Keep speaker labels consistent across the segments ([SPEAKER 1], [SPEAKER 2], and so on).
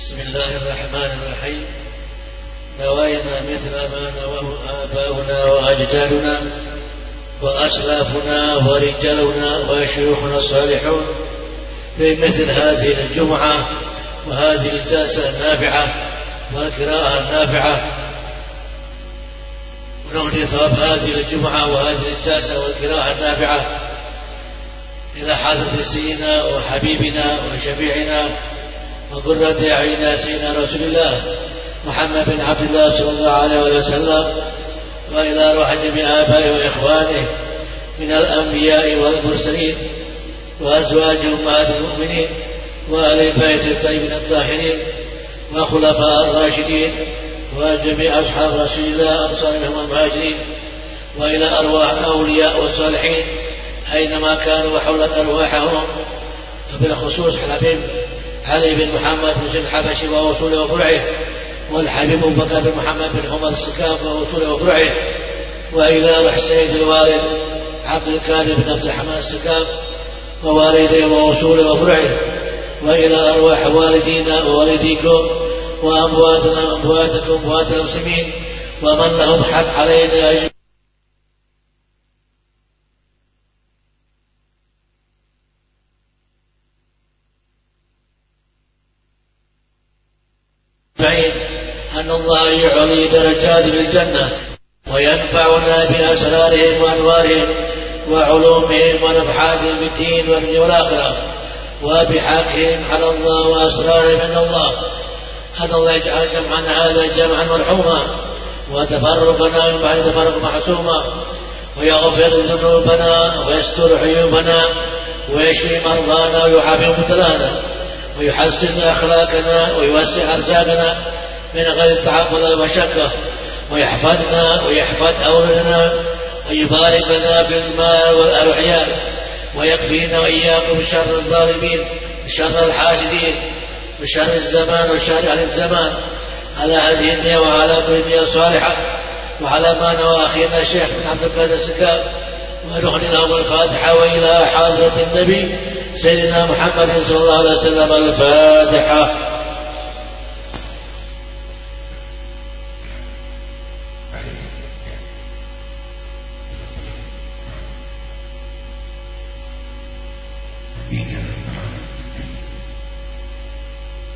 [SPEAKER 1] بسم الله الرحمن الرحيم. نوينا مثل ما نواه آباؤنا وأجدادنا وأسلافنا ورجالنا وشيوخنا الصالحون. في مثل هذه الجمعة وهذه الجلسة النافعة والقراءة النافعة. ونهدي ثواب هذه الجمعة وهذه الجلسة والقراءة النافعة إلى حضرة سيدنا وحبيبنا وشفيعنا وقرة أعيننا سيدنا رسول الله محمد بن عبد الله صلى الله عليه وسلم وإلى روح جميع آبائه وإخوانه من الأنبياء والمرسلين وأزواج أمهات المؤمنين وآل البيت الطيبين الطاهرين وخلفاء الراشدين وجميع أصحاب رسول الله أنصار منهم المهاجرين وإلى أرواح الأولياء والصالحين أينما كانوا وحولت أرواحهم وبالخصوص الحبيب علي بن محمد بن الحبشي وأصوله وفرعه. والحبيب بكر بن محمد بن عمر السكاف وأصوله وفرعه. وإلى روح سيد الوالد عبد الكريم بن عبد الرحمن السكاف ووالديه وأصوله وفرعه. وإلى أرواح والدينا ووالديكم وأمواتنا وأمواتكم وأموات المسلمين ومن لهم حق علينا أجمعين بعيد أن الله يعلي درجات بالجنة وينفعنا بأسرارهم وأنوارهم وعلومهم ونفحاتهم في الدين والدنيا والآخرة وبحقهم على الله وأسرارهم عند الله. أن الله يجعل جمعنا هذا جمعا مرحوما وتفرقنا من بعد تفرق محسوما ويغفر ذنوبنا ويستر عيوبنا ويشفي مرضانا ويعافي مبتلانا. ويحسن أخلاقنا ويوسع أرزاقنا من غير تعب ولا مشقة ويحفظنا ويحفظ أولادنا ويبارك لنا بالمال والأرعياء ويكفينا وإياكم شر الظالمين وشر الحاسدين وشر الزمان وشر أهل الزمان. على هذه النية وعلى كل نية صالحة. وعلى ما نوى أخينا الشيخ بن عبد القادر السكاب ونحن لهم الفاتحة وإلى حضرة النبي سيدنا محمد صلى الله عليه وسلم الفاتحة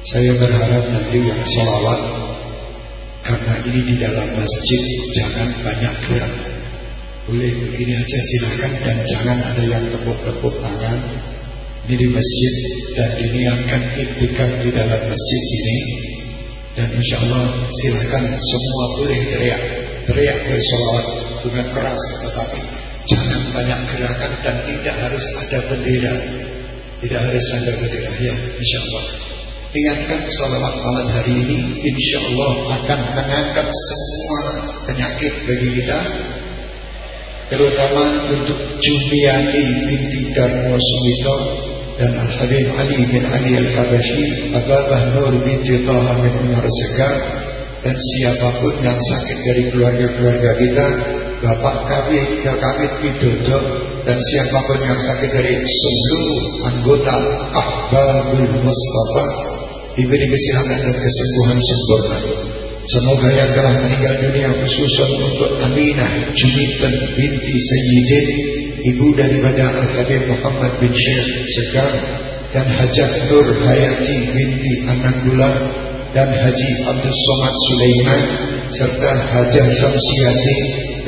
[SPEAKER 2] Saya berharap nanti yang salawat Karena ini di dalam masjid Jangan banyak gerak Boleh begini aja silakan. Dan jangan ada yang tepuk-tepuk tangan. Ini di masjid Dan ini akan iktikan di dalam masjid sini Dan insya Allah silakan. Semua boleh teriak. Teriak bersolawat dengan keras Tetapi jangan banyak gerakan Dan tidak harus ada bendera. Tidak harus ada bendera. Ya insya Allah. Ingatkan salawat malam hari ini. Insya Allah akan mengangkat semua penyakit bagi kita Terutama untuk Jumiati binti Darmo Sumito Dan Al-Habib Ali bin Ali Al-Habashi Ababah Nur binti Taha bin Umar Segar Dan siapa pun yang sakit dari keluarga-keluarga kita Bapak kami, kami Widodo Dan siapa pun yang sakit dari seluruh anggota Ahbabul Mustafa diberi kesehatan dan kesembuhan sempurna. Semoga yang telah meninggal dunia khususan untuk Aminah Jumitan binti Sayyidin ibu daripada Al-Habib Muhammad bin Syekh Sekar dan Hajat Nur Hayati binti Anandullah dan Haji Abdul Somad Sulaiman serta Hajah Syamsiati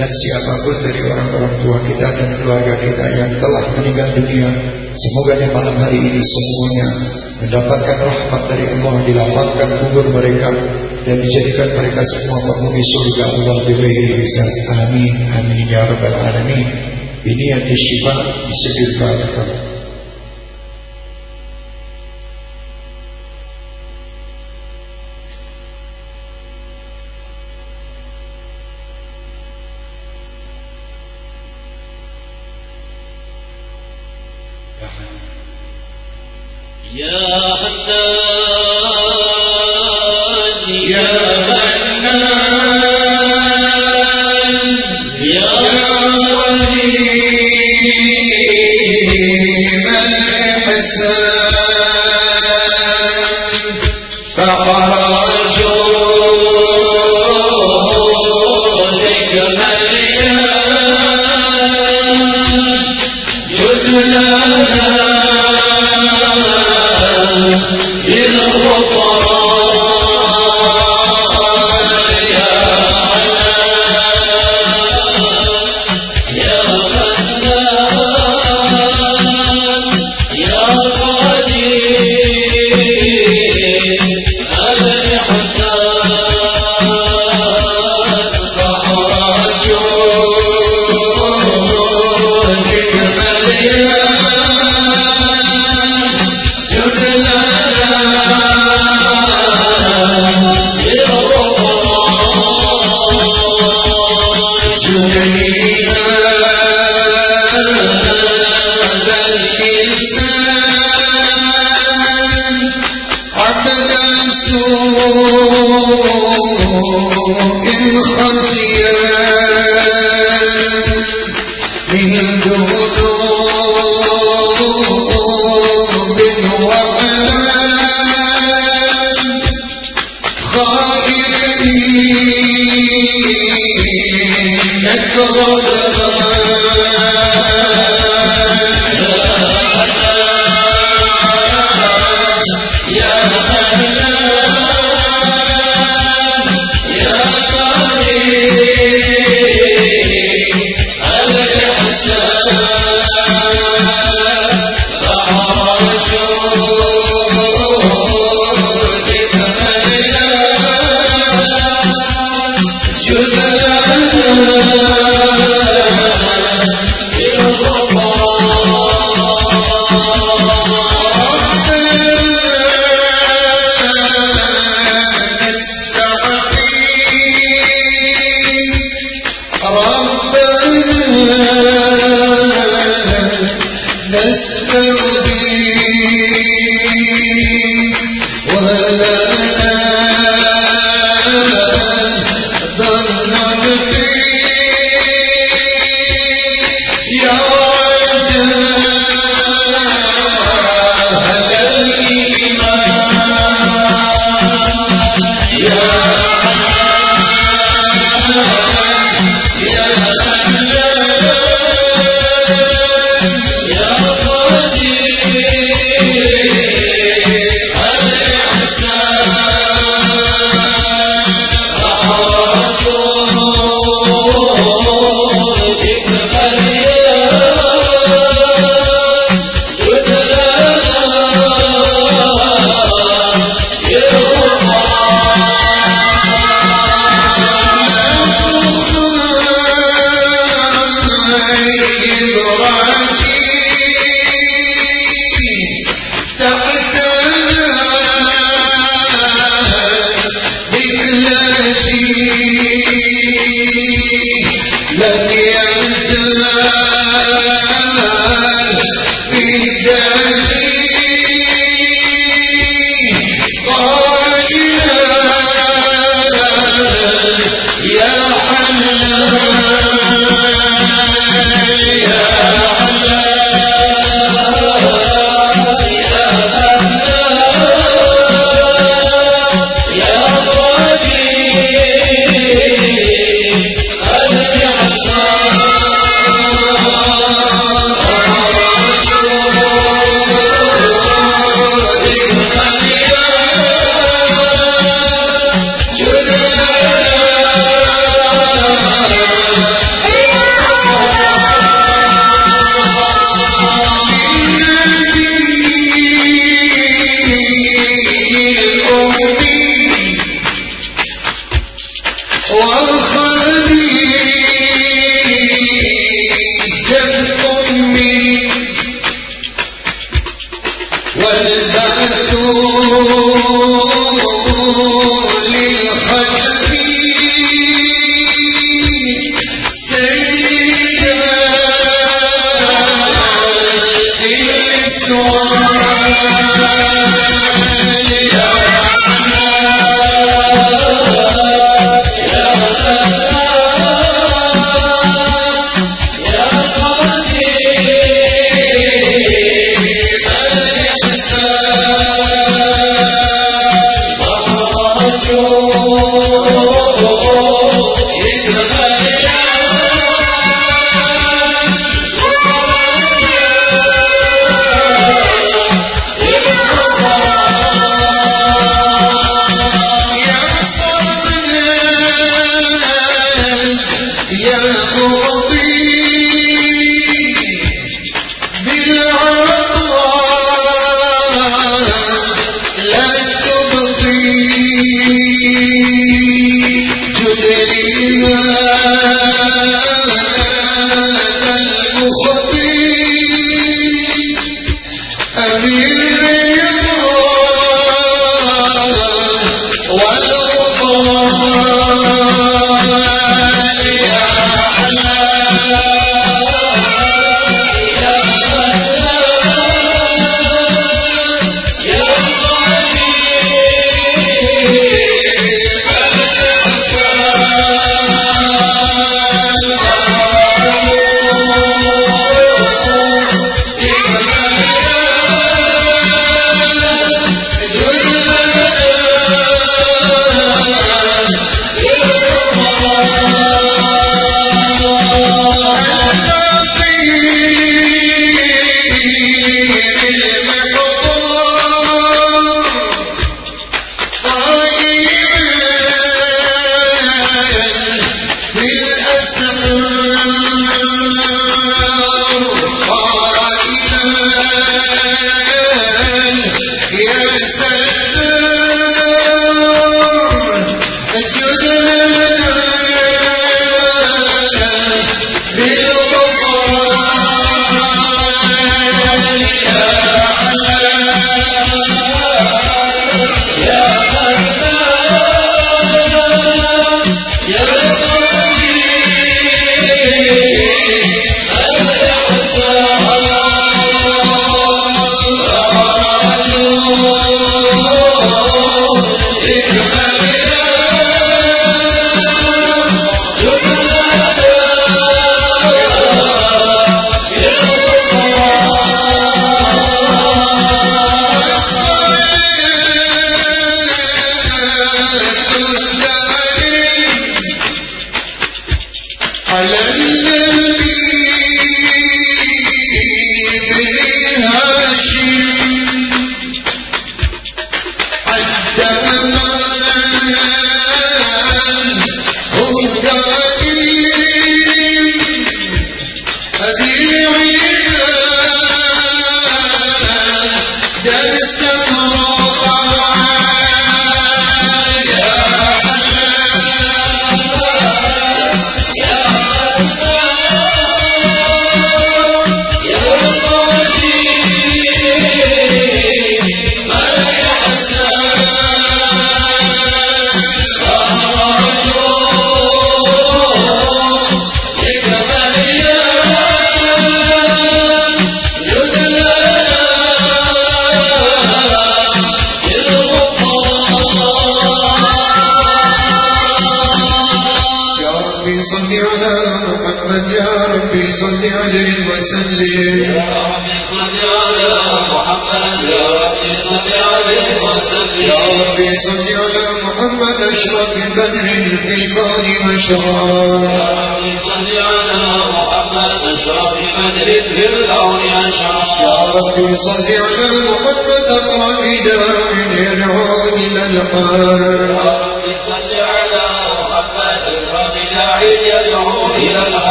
[SPEAKER 2] dan siapa pun dari orang-orang tua kita dan keluarga kita yang telah meninggal dunia semoga di malam hari ini semuanya mendapatkan rahmat dari Allah dilapangkan kubur mereka dan dijadikan mereka semua penghuni surga Allah bighairi hisab amin. Amin. Ya rabbal alamin. Ini yang syifa bisidil fatihah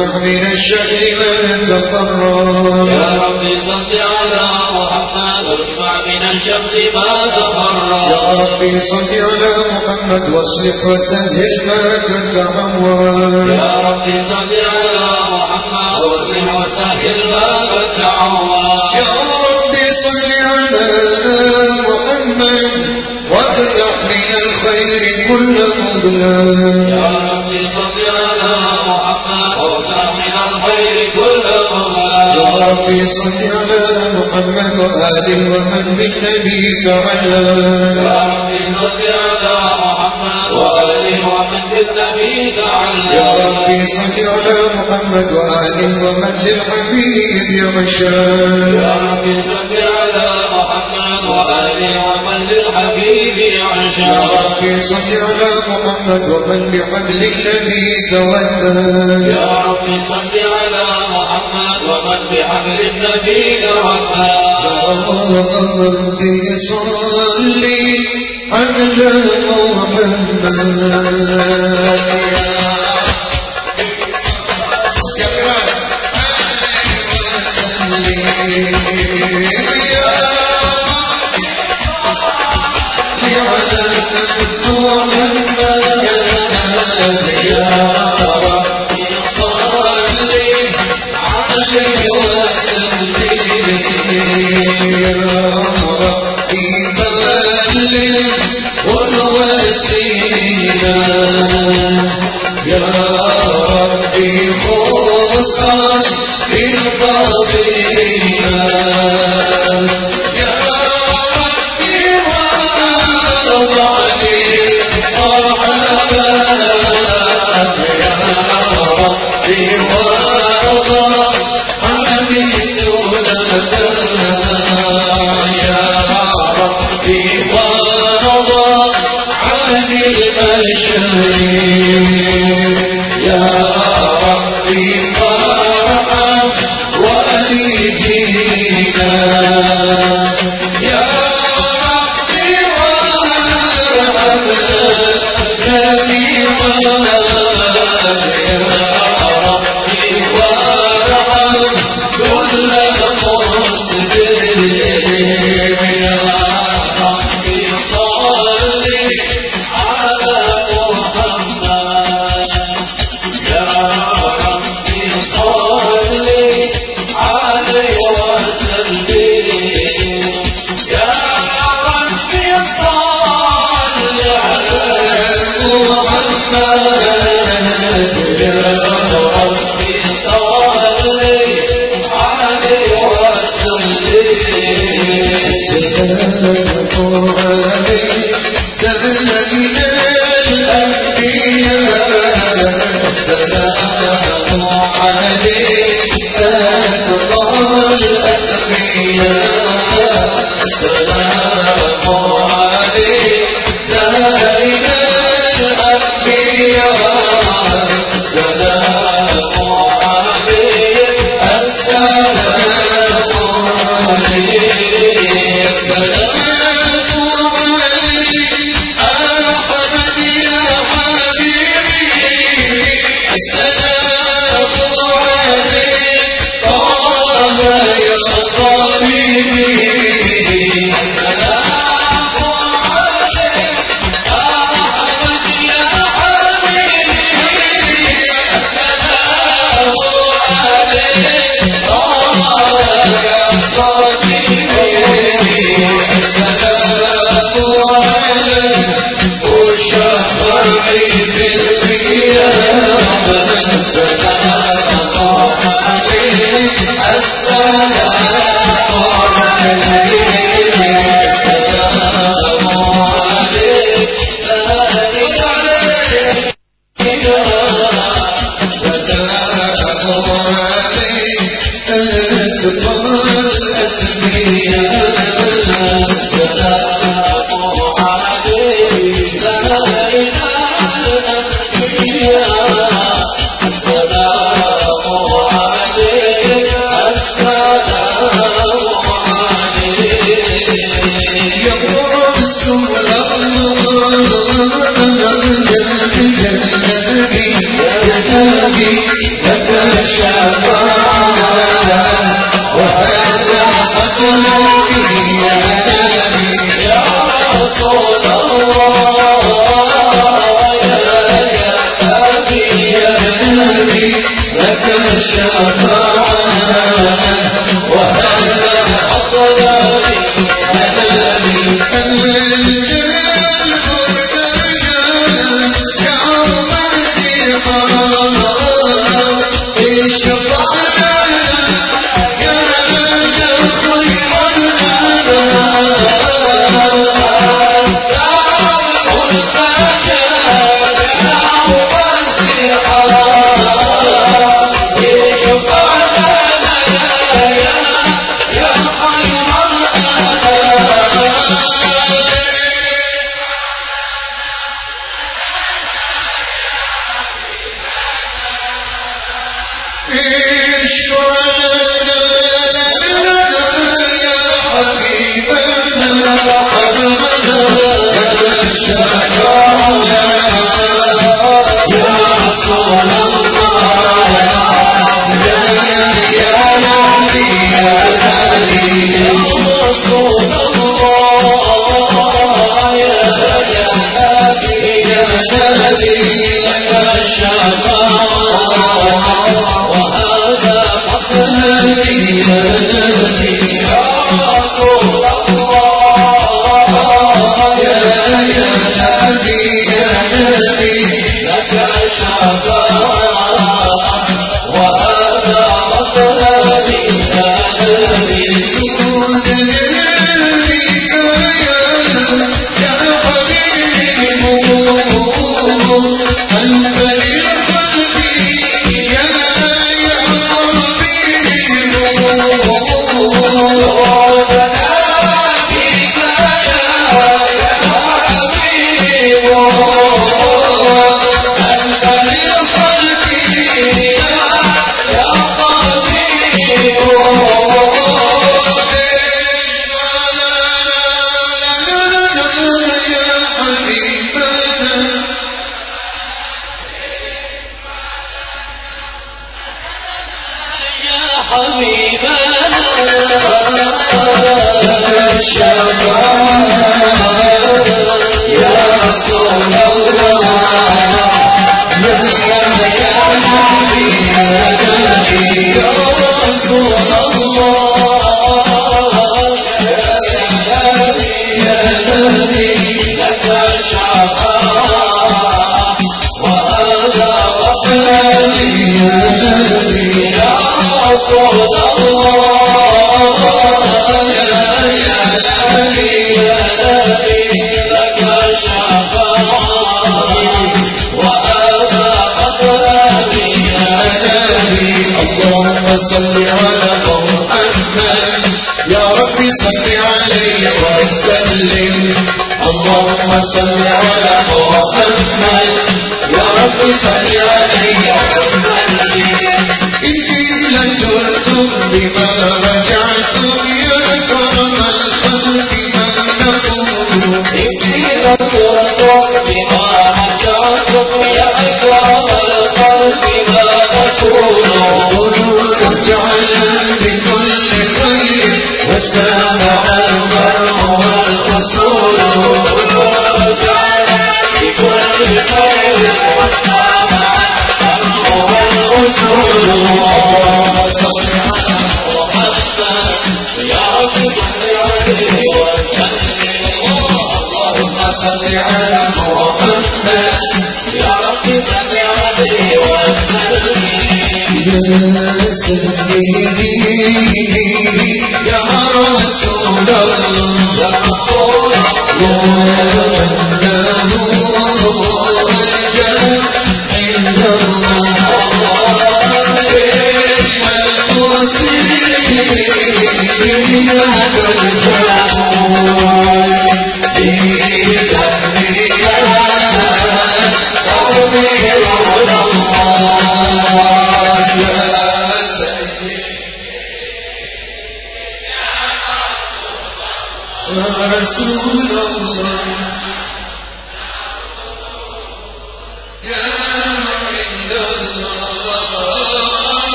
[SPEAKER 2] واجمع من الشر من تفرى يا
[SPEAKER 3] ربي صل على محمد واجمع من الشر ما تفرى يا
[SPEAKER 2] ربي صل على محمد واصلح وسهل ما تتعود
[SPEAKER 3] يا ربي صل على محمد واصلح وسهل ما تتعود
[SPEAKER 2] يا ربي صل على محمد وافتح من الخير كل مظلم ربي صل على محمد وآل ومن بالنبي تعلم يا
[SPEAKER 3] ربي صل على محمد وآله ومن بالنبي تعلم يا ربي
[SPEAKER 2] صل على محمد وآل ومن للحبيب عشان يا
[SPEAKER 3] ربي صل محمد ومن للحبيب يا
[SPEAKER 2] ربي صل على محمد ومن بحبل النبي تولى.
[SPEAKER 3] يا ربي صل على محمد ومن بحبل النبي توفى
[SPEAKER 2] ربي صلي على محمد.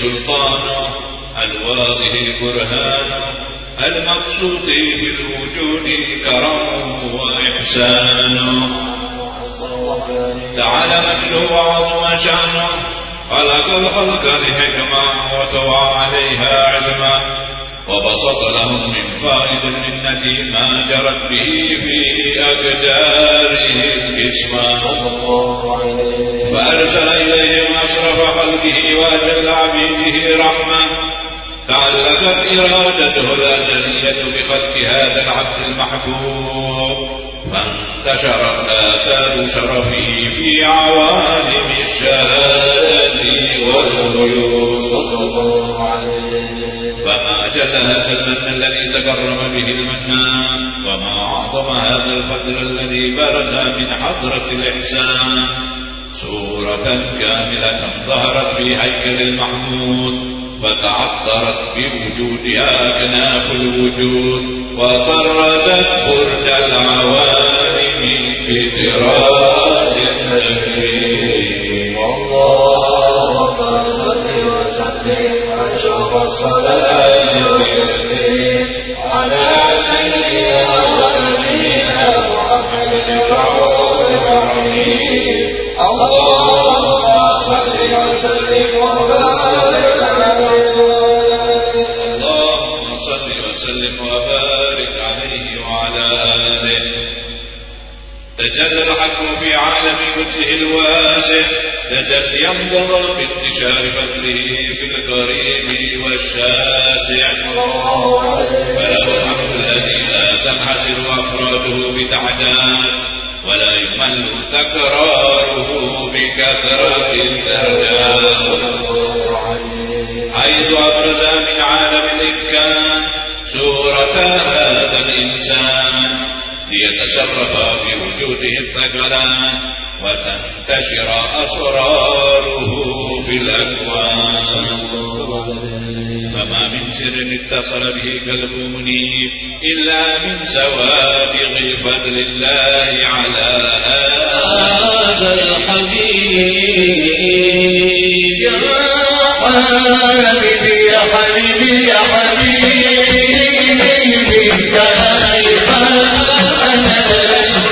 [SPEAKER 4] سلطانا الواضح البرهان المقصود في الوجود كرم وإحسان. تعالى مجده عظم شأنه خلق الخلق لحكمة وتوى عليها علما. وبسط لهم من فائد المنة ما جرت به في أقدارهم اسما فأرسل إليهم أشرف خلقه وأجل عبيده رحمة. تعلقت إرادته الأزلية بخلق هذا العبد المحبوب. فانتشرت آثار شرفه في عوالم الشهادة والغيوب. صلى
[SPEAKER 5] الله عليه
[SPEAKER 4] وما جل المن الذي تكرم به المنان وما أعظم هذا الفجر الذي برز من حضرة الإحسان. سورة كاملة ظهرت في هيكل المحمود فتعطرت بوجودها كناف الوجود وطرزت فرد العوالم فراش النبي والصلاة ويسلم
[SPEAKER 2] على سيدنا ونبينا محمد الرؤوف
[SPEAKER 4] الرحيم.
[SPEAKER 2] اللهم صل وسلم وبارك عليه.
[SPEAKER 4] اللهم صل وسلم وبارك عليه وعلى آله. تجلى الحق في عالم وجهه الواسع تجليا ينبض بانتشار فضله في القريب والشاسع. فله الحمد الذي لا تنحصر أفراده بتعداد ولا يمل تكراره بكثرة الدرجات حيث أبرز من عالم الإمكان سورة هذا الإنسان. ليتشرف بوجوده الثقلان وتنتشر أسراره في الأكوان. فما من سر اتصل به قلب منيب إلا من سوابغ فضل الله على هذا
[SPEAKER 3] الحبيب.
[SPEAKER 2] يا حبيبي يا حبيبي يا حبيبي يا حبيبي يا حبيبي Thank you.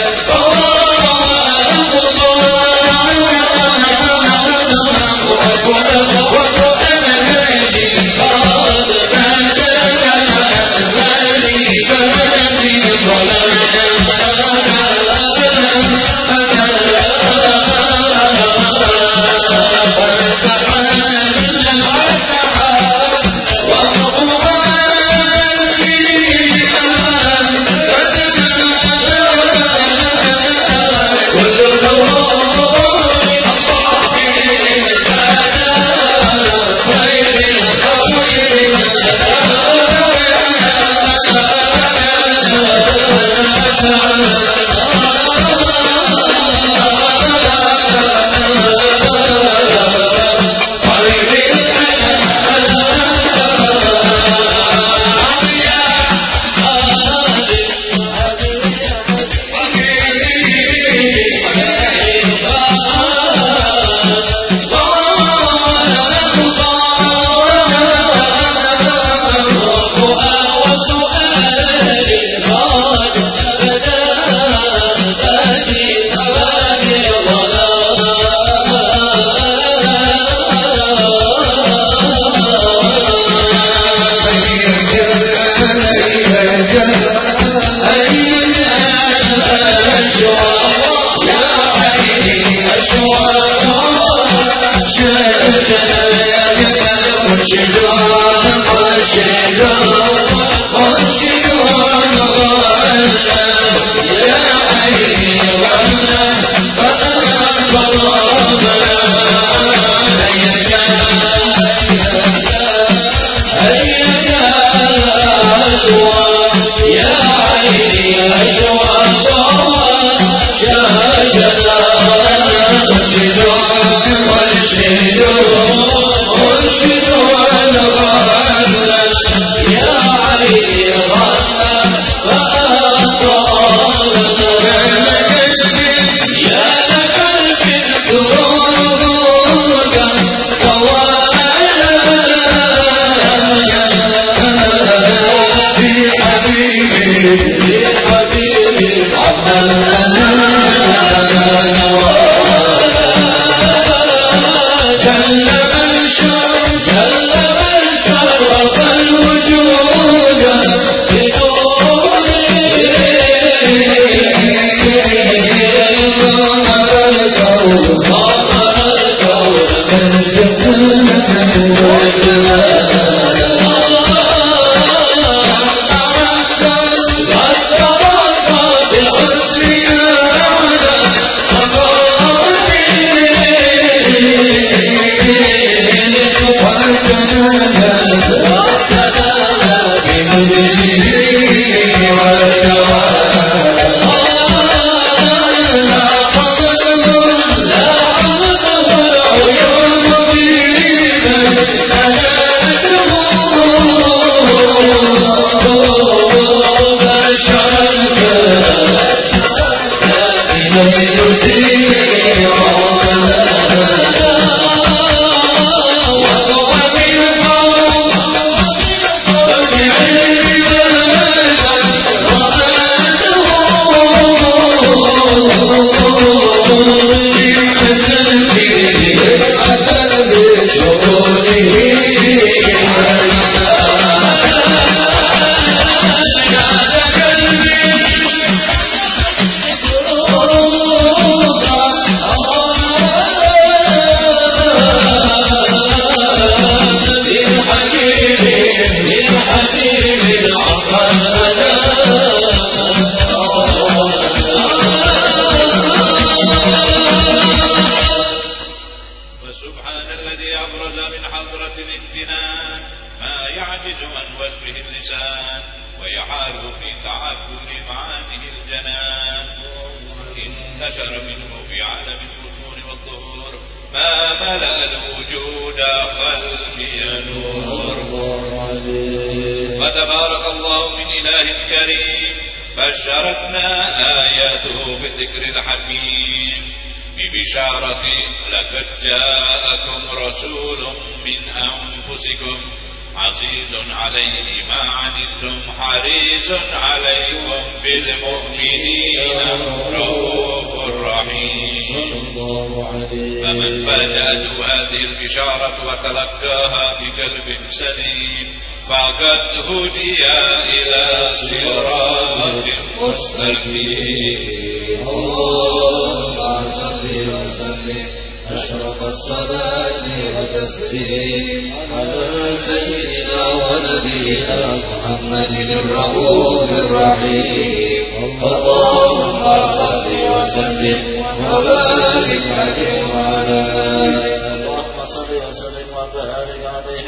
[SPEAKER 4] وتبارك الله من إله كريم. بشرتنا آياته في الذكر الحكيم. ببشارة لقد جاءكم رسول من أنفسكم عزيز عليه ما عنتم حريص عليكم بالمؤمنين. رؤوف رحيم.
[SPEAKER 5] فمن فاجأته
[SPEAKER 4] هذه البشارة وتلقاها بقلب سليم فقد هدي إلى صراط مستقيم.
[SPEAKER 5] اللهم صل وسلم أشرف الصلاة والتسليم على سيدنا ونبينا محمد الرؤوف الرحيم اللهم صل وسلم وبارك عليه وعلى آله
[SPEAKER 6] اللهم صل وسلم وبارك عليه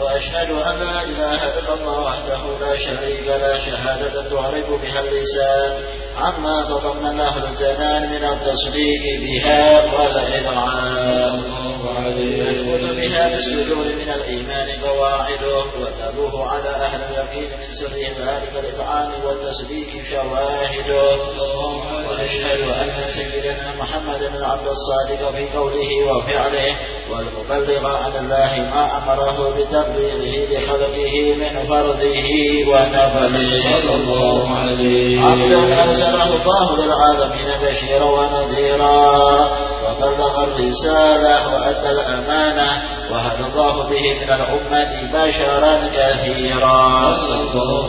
[SPEAKER 6] وأشهد أن لا إله إلا الله وحده لا شريك له شهادة تعرف بها اللسان. عما تضمنه الجنان من التصديق بها والإذعان
[SPEAKER 5] يدخل بها في
[SPEAKER 6] السجود من الإيمان قواعده وتبوه على أهل اليقين من سره ذلك الإطعان والتسبيك شواهده
[SPEAKER 5] ونشهد أن
[SPEAKER 6] سيدنا محمدا العبد الصادق في قوله وفعله والمبلغ عن الله ما أمره بتبليغه لخلقه من فرضه ونفله.
[SPEAKER 5] صلى الله عليه عبد أرسله
[SPEAKER 6] الله للعالمين بشيرا ونذيرا. وبلغ الرسالة وأدى الأمانة وهدى الله به من الأمة بشرا كثيرا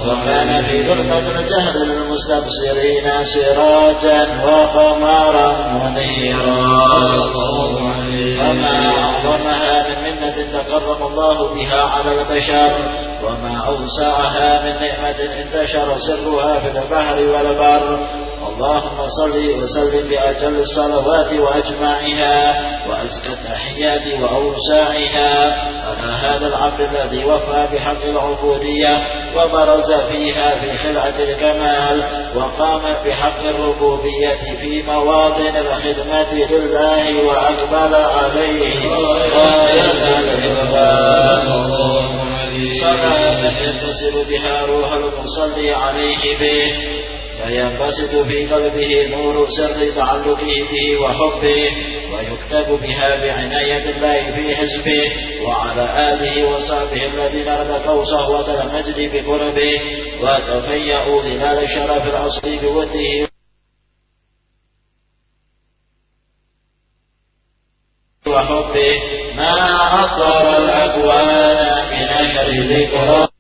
[SPEAKER 5] وكان في ظلمة
[SPEAKER 6] الجهل للمستبصرين سراجا وقمرا منيرا.
[SPEAKER 5] وما
[SPEAKER 6] أعظمها من منة تكرم الله بها على البشر وما أوسعها من نعمة انتشر سرها في البحر والبر اللهم صل وسلم بأجل الصلوات وأجمعها وأزكى التحيات وأوساعها على هذا العبد الذي وفى بحق العبودية وبرز فيها في خلعة الكمال وقام بحق الربوبية في مواطن الخدمة لله وأقبل عليه. غاية الإقبال
[SPEAKER 5] صلاة
[SPEAKER 6] يتصل بها روح المصلي عليه به. فينبسط في قلبه نور سر تعلقه به وحبه ويكتب بها بعناية الله في حزبه وعلى آله وصحبه الذين ارتقوا صهوة المجد بقربه وتفيأوا ظلال الشرف الأصلي بوده. وحبه ما أطر الأكوان من أشر ذكره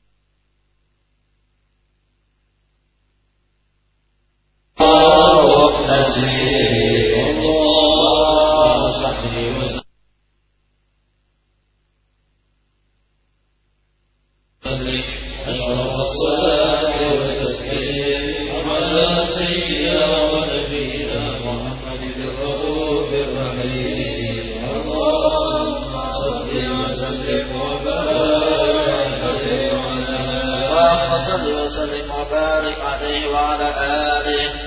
[SPEAKER 5] وصحبه الله على سيدنا محمد
[SPEAKER 6] وسلم وبارك عليه وعلى آله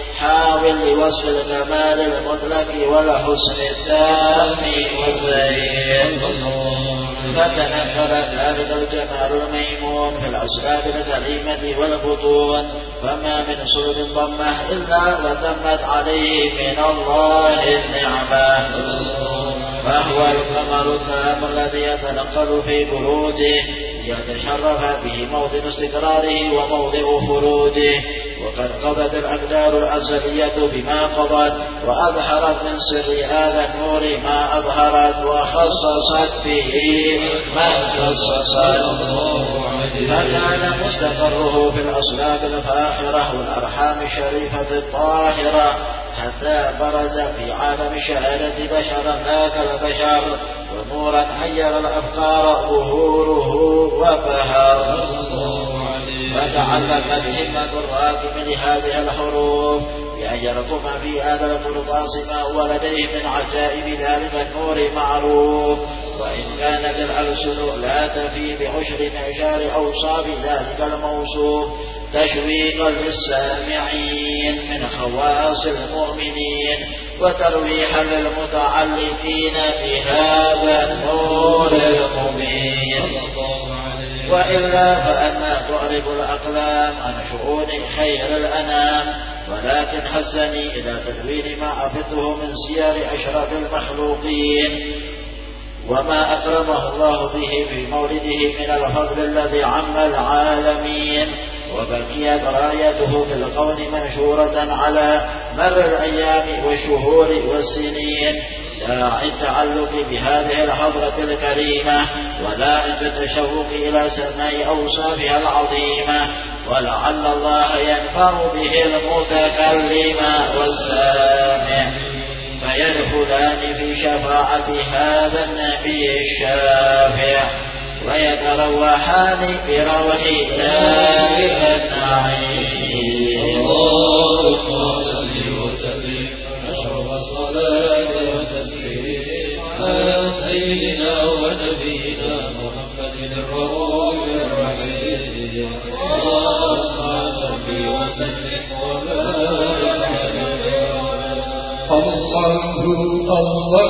[SPEAKER 6] حاول لوصف الكمال المدرك والحسن التام والزين.
[SPEAKER 5] فتنفر
[SPEAKER 6] ذلك الجمال الميمون في الأسباب الكريمة والبطون. فما من صلب ضمة إلا وتمت عليه من الله النعمة.
[SPEAKER 5] فهو القمر
[SPEAKER 6] التام الذي يتنقل في بروجه. ليتشرف به موطن استقراره وموضع خروجه. وقد قضت الأقدار الأزلية بما قضت وأظهرت من سر هذا النور ما أظهرت وخصصت به
[SPEAKER 5] من خصصت. فكان
[SPEAKER 6] مستقره في الأصلاب الفاخرة والأرحام الشريفة الطاهرة حتى برز في عالم شهادة بشرا لا كالبشر ونورا حير الأفكار ظهوره وبهر.
[SPEAKER 5] فتعلقت
[SPEAKER 6] همة الراكب لهذه الحروف. بأن يركم في هذا القرطاس ما هو لديه من عجائب ذلك النور معروف. وإن كانت الألسن لا تفي بعشر معشار أوصاف ذلك الموصوف. تشويقا للسامعين من خواص المؤمنين وترويحا للمتعلقين بهذا النور المبين. وإلا فأنا تعرب الأقلام عن شؤون خير الأنام. ولكن حزني إلى تدوين ما حفظته من سير أشرف المخلوقين. وما أكرمه الله به في مولده من الفضل الذي عم العالمين. وبقيت رايته في القول منشورة على مر الأيام والشهور والسنين. داعي التعلق بهذه الحضرة الكريمة ولا بالتشوق إلى سماء أوصافها العظيمة ولعل الله ينفع به المتكلم والسامع فيدخلان في شفاعة هذا النبي الشافع ويتروحان بروح ذلك النعيم.
[SPEAKER 5] اللهم صل وسلم أشرف الصلاة على سيدنا ونبينا محمد الرؤوف الرحيم. اللهم صل وسلم وبارك
[SPEAKER 2] الله الله الله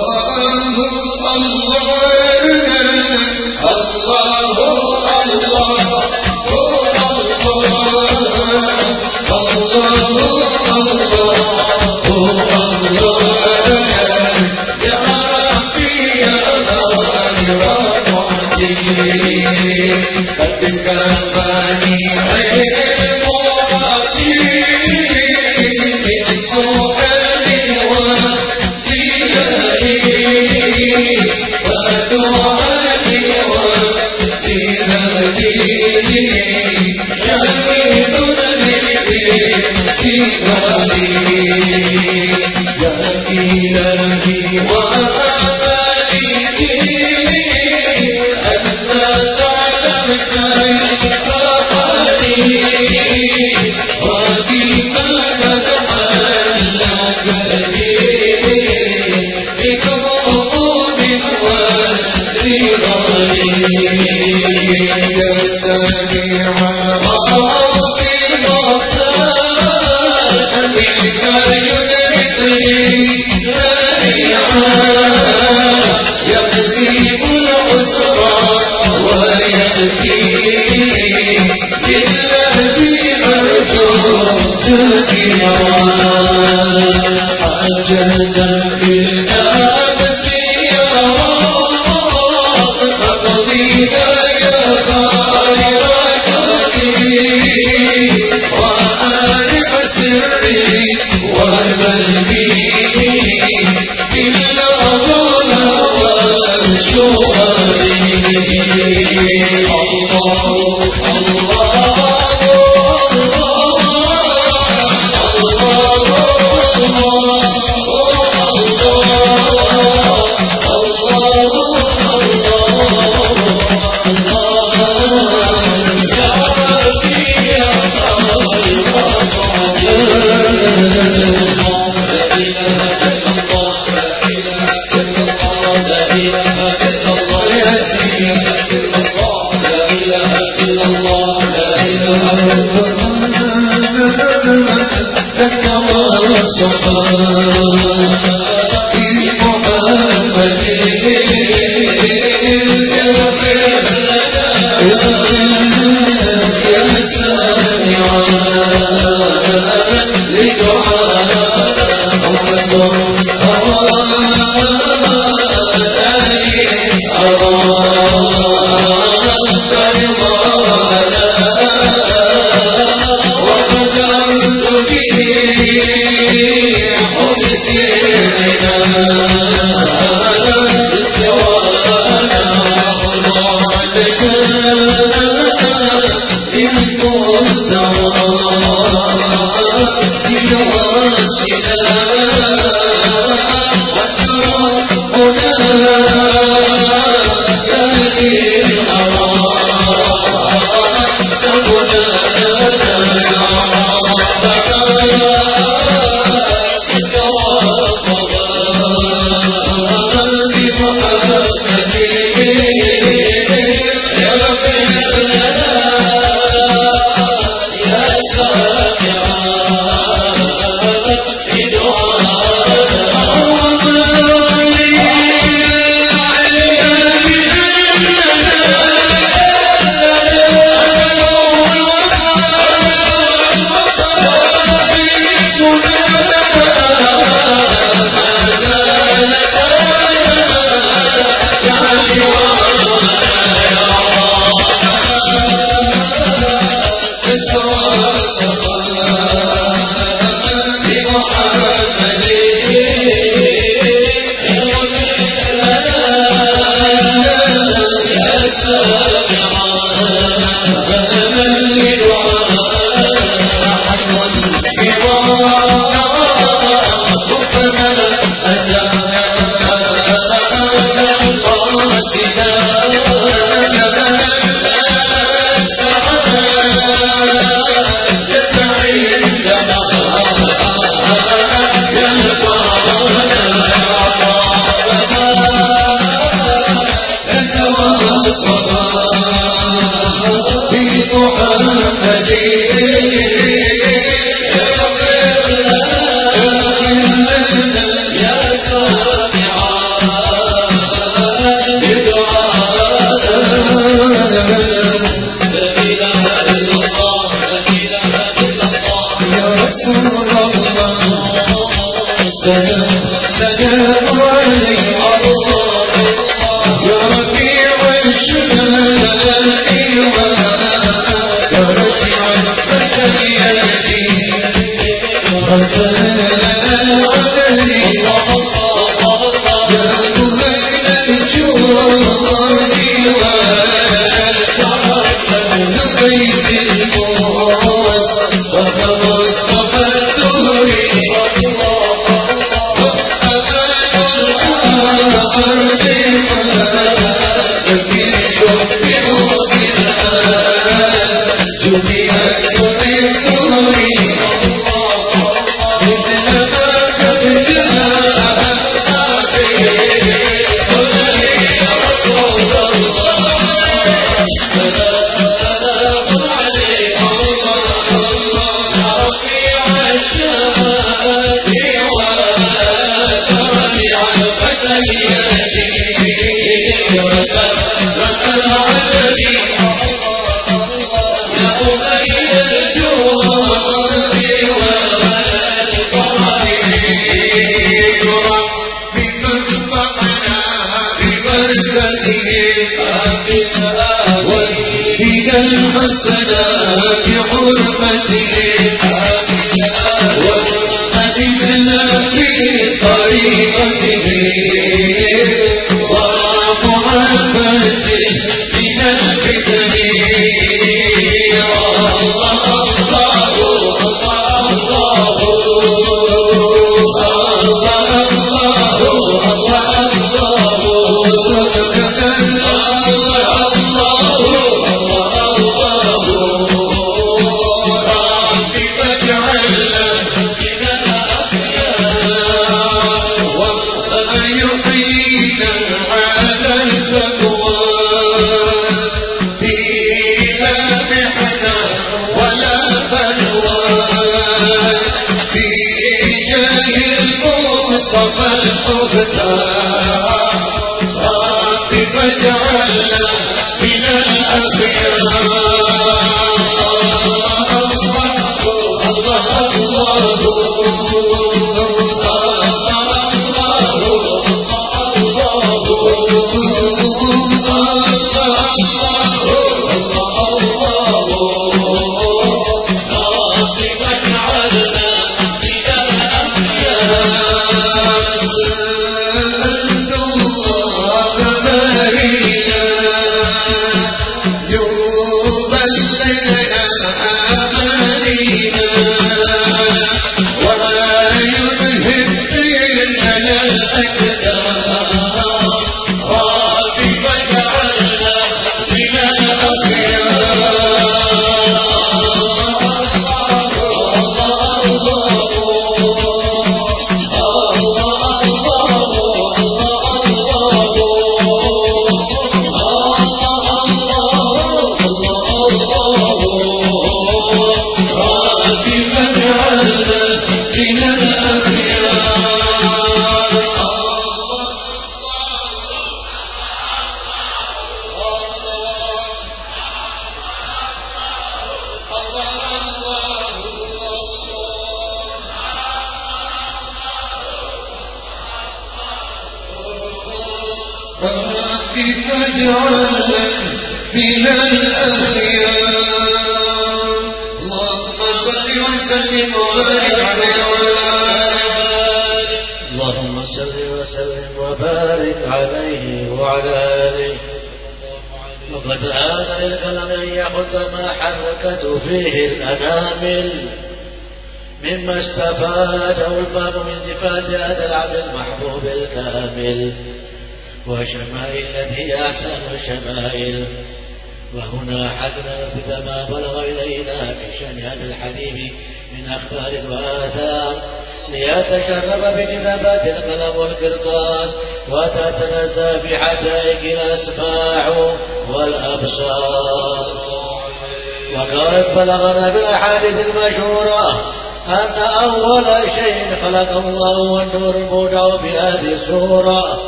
[SPEAKER 1] الله والنور المودع بهذه السورة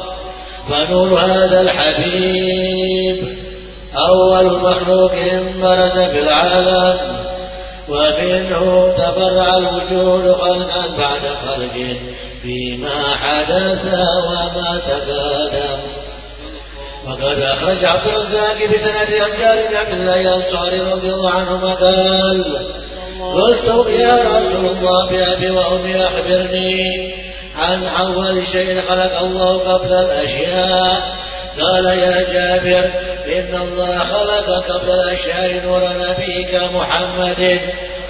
[SPEAKER 1] فنور هذا الحبيب أول مخلوق برد في العالم ومنه تفرع الوجود خلقا بعد خلق فيما حدث وما تقدم وقد أخرج عبد الرزاق بسند أمجار بن عبد الله الأنصاري رضي الله عنهما قال قلت يا رسول الله بأبي وأمي أخبرني عن أول شيء خلق الله قبل الأشياء. قال يا جابر إن الله خلق قبل الأشياء نور نبيك محمد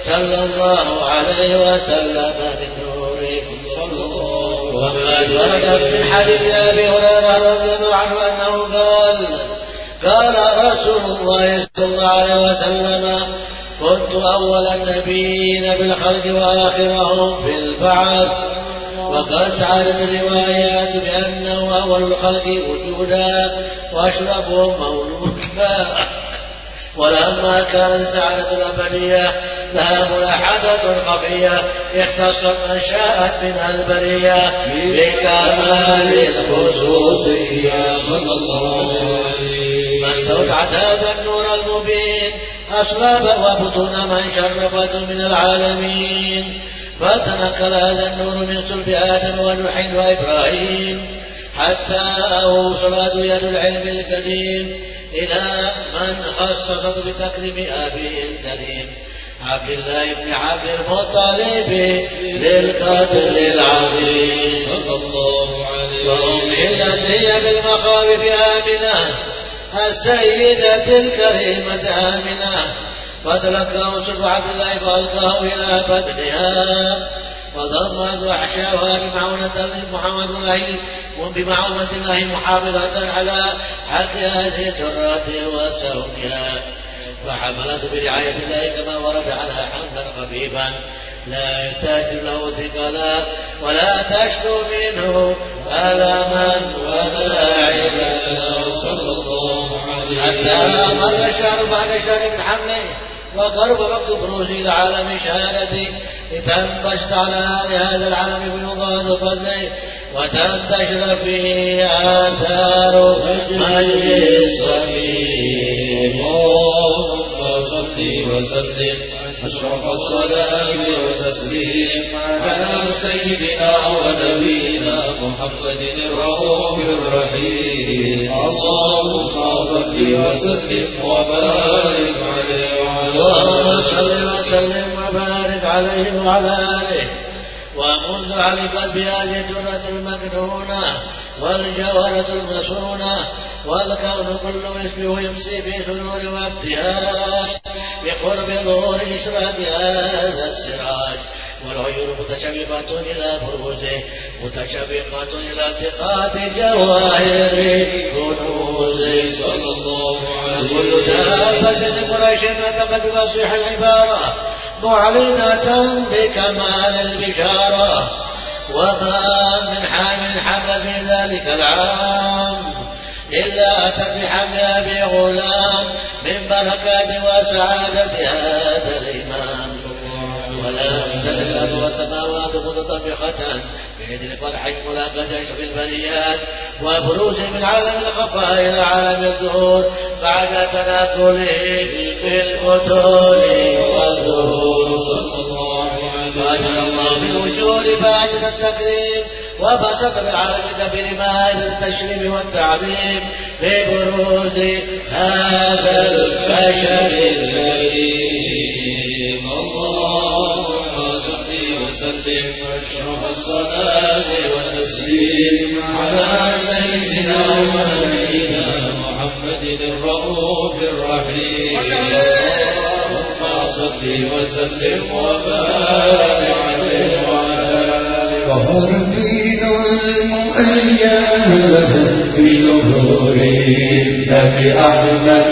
[SPEAKER 1] صلى الله عليه وسلم من نوركم
[SPEAKER 5] صلى الله عليه وسلم وقد ورد في حديث
[SPEAKER 1] أبي هريرة رضي الله عنه أنه قال قال رسول الله صلى الله عليه وسلم كنت أول النبيين بالخلق وآخرهم في البعث. وقد تعالت الروايات بأنه أول الخلق وجودا وأشرفهم مولودا. ولما كانت السعادة الأبدية لها ملاحظة خفية اختصت من شاءت منها البرية.
[SPEAKER 5] بكمال الخصوصية صلى الله عليه وسلم ما استودعت
[SPEAKER 1] هذا النور المبين أسباب وبطون من شرفت من العالمين. فتنقل هذا النور من صلب آدم ونوح وإبراهيم حتى أوصلت يد العلم القديم إلى من خصصت بتكريم أبيه الكريم. عبد الله بن عبد المطلب ذي القدر العظيم.
[SPEAKER 5] صلى الله عليه وسلم وهم
[SPEAKER 1] التي بالمخاوف آمنة. السيدة الكريمة آمنة. فتلقاه سر عبد الله فألقاه إلى بدنها وضمت وحشاها بمعونة محمد الله. وبمعونة الله محافظة على حق هذه الدرة وسوقها فحملته برعاية الله كما ورد عنها حملا خفيفا. لا يحتاج له ثقلا ولا تشكو منه
[SPEAKER 5] حتى مر
[SPEAKER 1] الشهر بعد شهر من حمله وقرب وقت بروز العالم شهادتي لتنبشت على هذا العالم بمضاد فضله وتنتشر فيه آثار
[SPEAKER 5] مجد
[SPEAKER 1] الصغير
[SPEAKER 5] اللهم صل وسلم. أشرف الصلاة وتسليم على سيدنا ونبينا محمد الرؤوف الرحيم. اللهم صل وسلم وبارك عليه وعلى صل
[SPEAKER 1] وسلم وبارك عليه وعلى آله. ومنذ علقت بهذه الدرة المكنونة والجوهرة المسونة والكون كله يشبه يمسي في سرور وابتهاج بقرب ظهور إشراق هذا السراج والعيون متشوقة إلى بروزه متشوقة إلى التقاط جواهر كنوزه صلى
[SPEAKER 5] الله كل عليه دابة
[SPEAKER 1] لقريش نطقت بفصيح العبارة معلنة بكمال البشارة. وما من حامل حمل في ذلك العام. إلا أتت بحملها بغلام من بركات وسعادة هذا الإمام.
[SPEAKER 5] ولا تزل الأرض
[SPEAKER 1] والسماوات متطبقة. بإذن فرح ملاقاة في البريات وبروز من عالم الخفاء إلى عالم الظهور. بعد تناقله بالبطول والظهور.
[SPEAKER 5] صلى الله عليه وأجل الله بالوجود
[SPEAKER 1] فاجد التكريم وبسط بالعالم الكبير مائدة التشريف والتعظيم ببروز هذا البشر الكريم.
[SPEAKER 5] اللهم صل وسلم واشرف الصلاة والتسليم على سيدنا ونبينا محمد الرؤوف الرحيم.
[SPEAKER 2] اللهم
[SPEAKER 5] صل وسلم وبارك عليه وعلى
[SPEAKER 2] ظهر الدين المؤيد بظهور النبي أحمد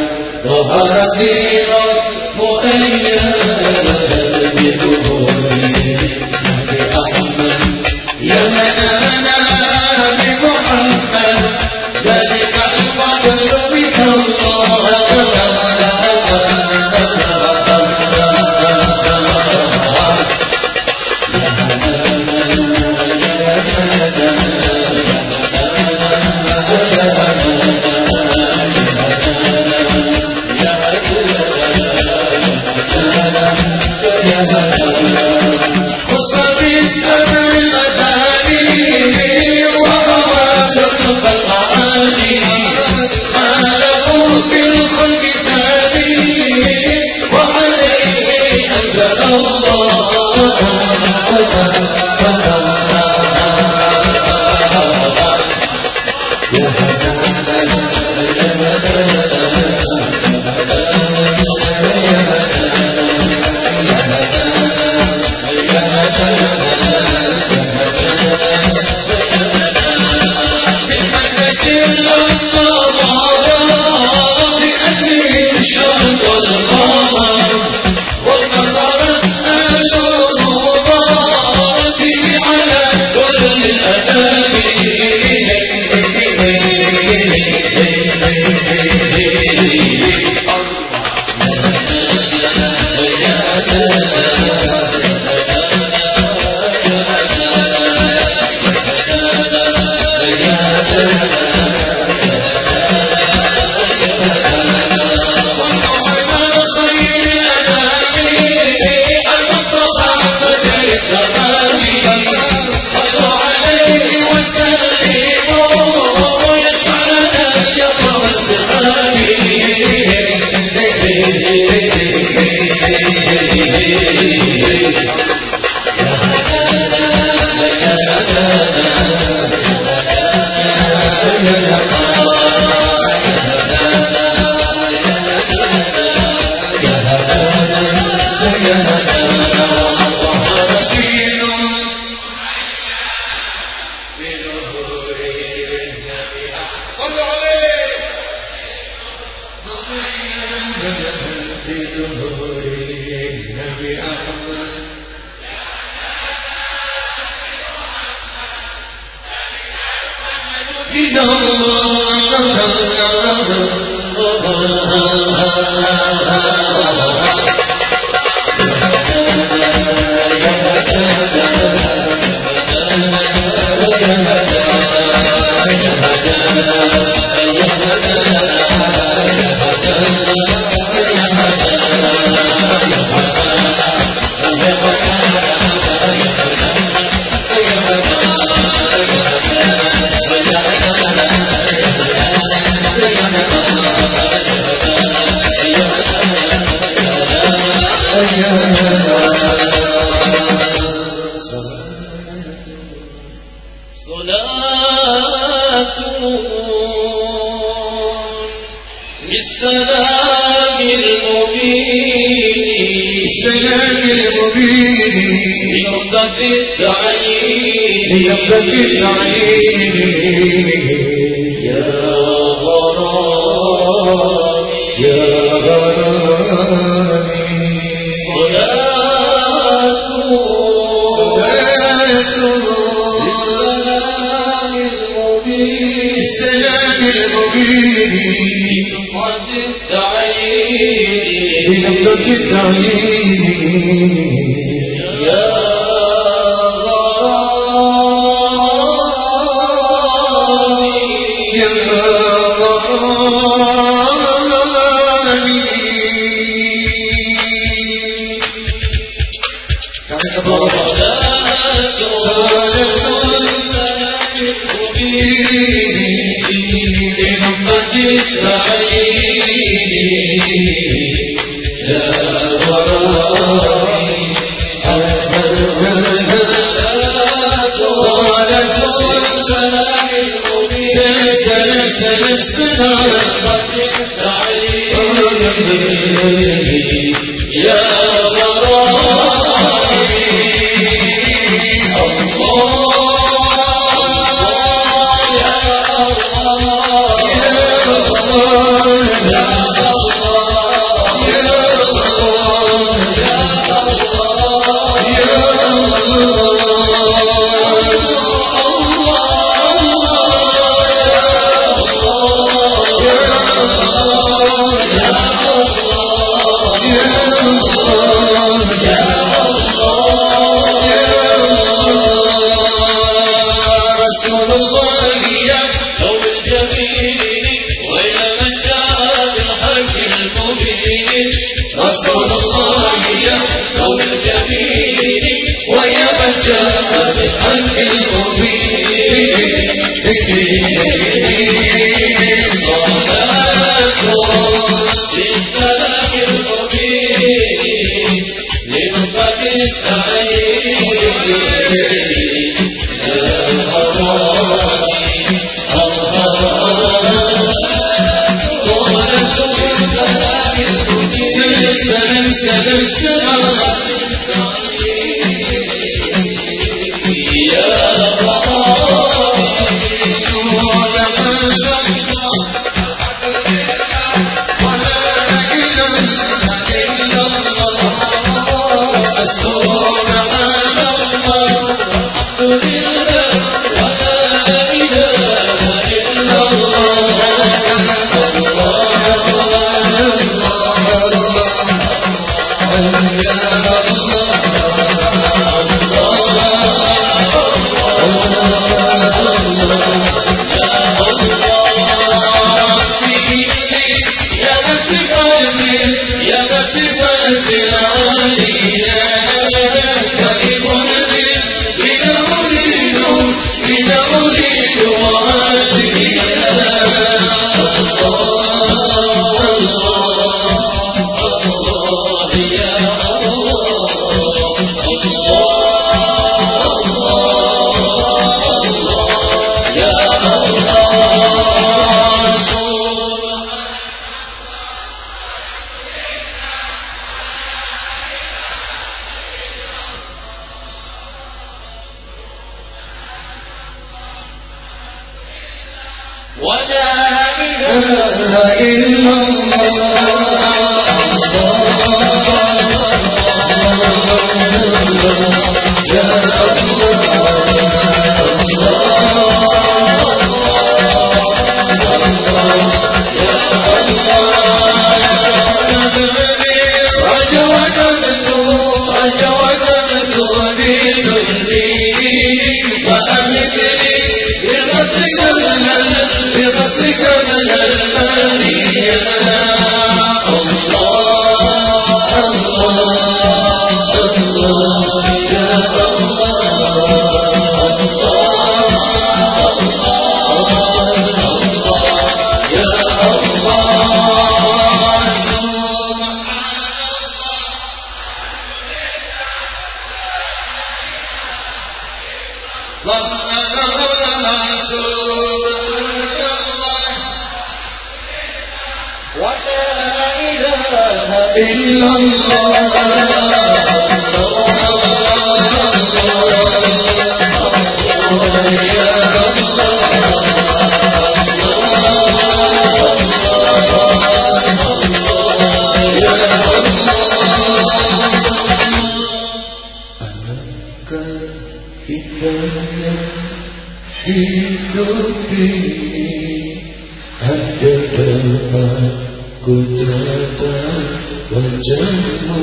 [SPEAKER 2] ku tatap wajahmu.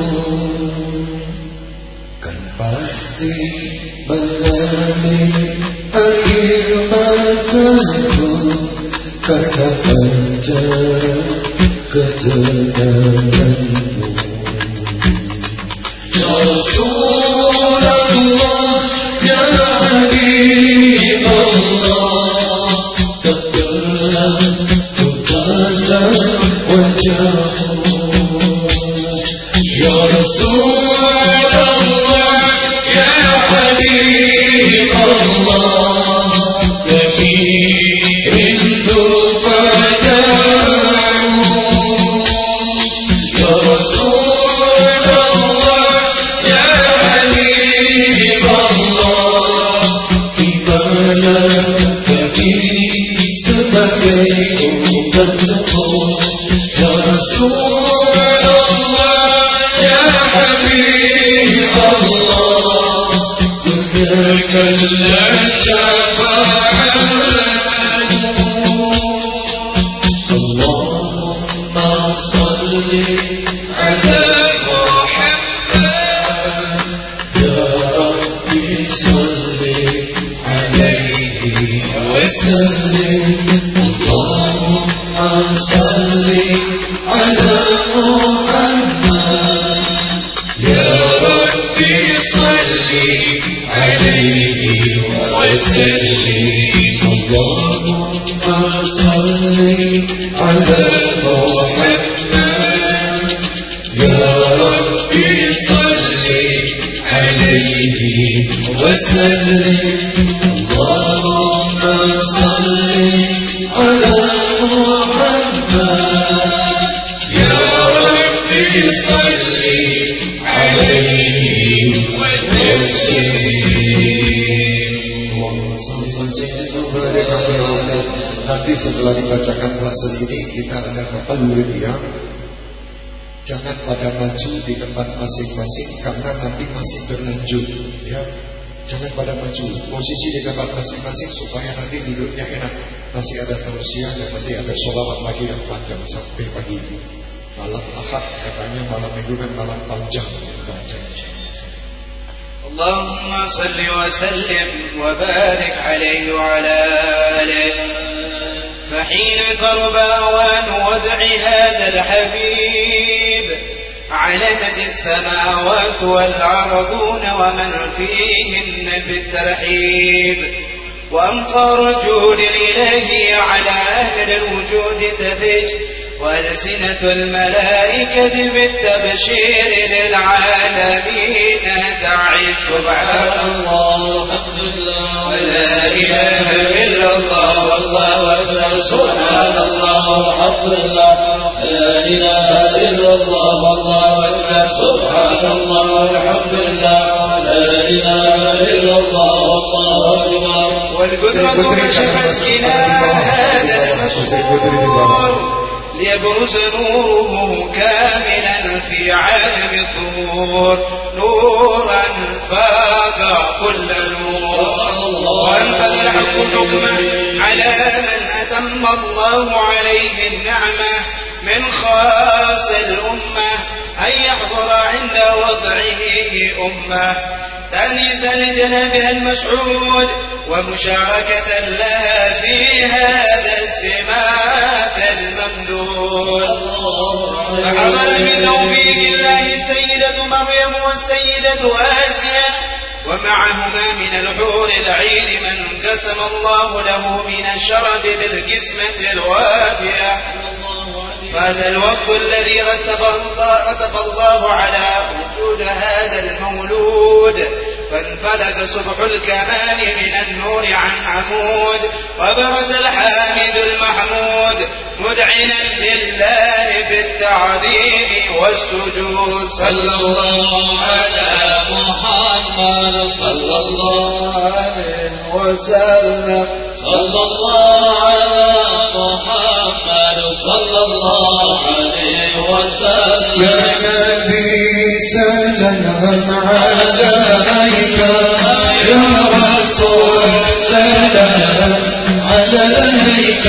[SPEAKER 2] Kan pasti mengalir air mataku. Karena panjang ketenanganmu Ya Rasulullah Ya Habib maju di tempat masing-masing karena nanti masih berlanjut ya. Jangan pada maju, posisi di tempat masing-masing supaya nanti duduknya enak. Masih ada tausiah dan nanti ada sholawat lagi yang panjang sampai pagi. Malam ahad katanya malam minggu kan malam panjang panjang.
[SPEAKER 7] اللهم صل وسلم وبارك عليه وعلى آله فحين تربى أوان وضع هذا الحبيب علمت السماوات والأرضون ومن فيهن بالترحيب. وأمطار جود الإله على أهل الوجود تفج وألسنة الملائكة بالتبشير للعالمين تعي سبحان
[SPEAKER 5] الله
[SPEAKER 7] ولا
[SPEAKER 3] إله إلا
[SPEAKER 5] الله والله سبحان الله
[SPEAKER 3] الحمد لله. لا إله إلا الله
[SPEAKER 5] والله أكبر. سبحان الله الحمد لله. لا إله
[SPEAKER 3] إلا
[SPEAKER 5] الله والله أكبر.
[SPEAKER 7] والقدرة كشفت إلى هذا المشهور. ليبرز نوره كاملا في عالم الظهور. نورا فاق كل نور. وانفذ الحق حكمه على من أتم الله عليه النعمة من خاص الأمة أن يحضر عند وضعه أمة. تأنيسا لجنابها المشهود ومشاركة لها في هذا السمات الممدود. فحضر من توفيق الله السيدة مريم والسيدة آسيا ومعهما من الحور العين من قسم الله له من الشرف بالقسمة الوافية. فهذا الوقت الذي رتب الله, رتب الله على وجود هذا المولود. فانفلق صبح الكمال من النور عن عمود وبرز الحامد المحمود. مدعنا لله بالتعذيب والسجود. صلى
[SPEAKER 5] الله
[SPEAKER 3] على محمد
[SPEAKER 5] صلى الله عليه وسلم.
[SPEAKER 3] صلى الله على محمد صلى الله
[SPEAKER 5] عليه
[SPEAKER 3] وسلم. يا
[SPEAKER 2] نبي سلام عليك. يا رسول سلام عليك.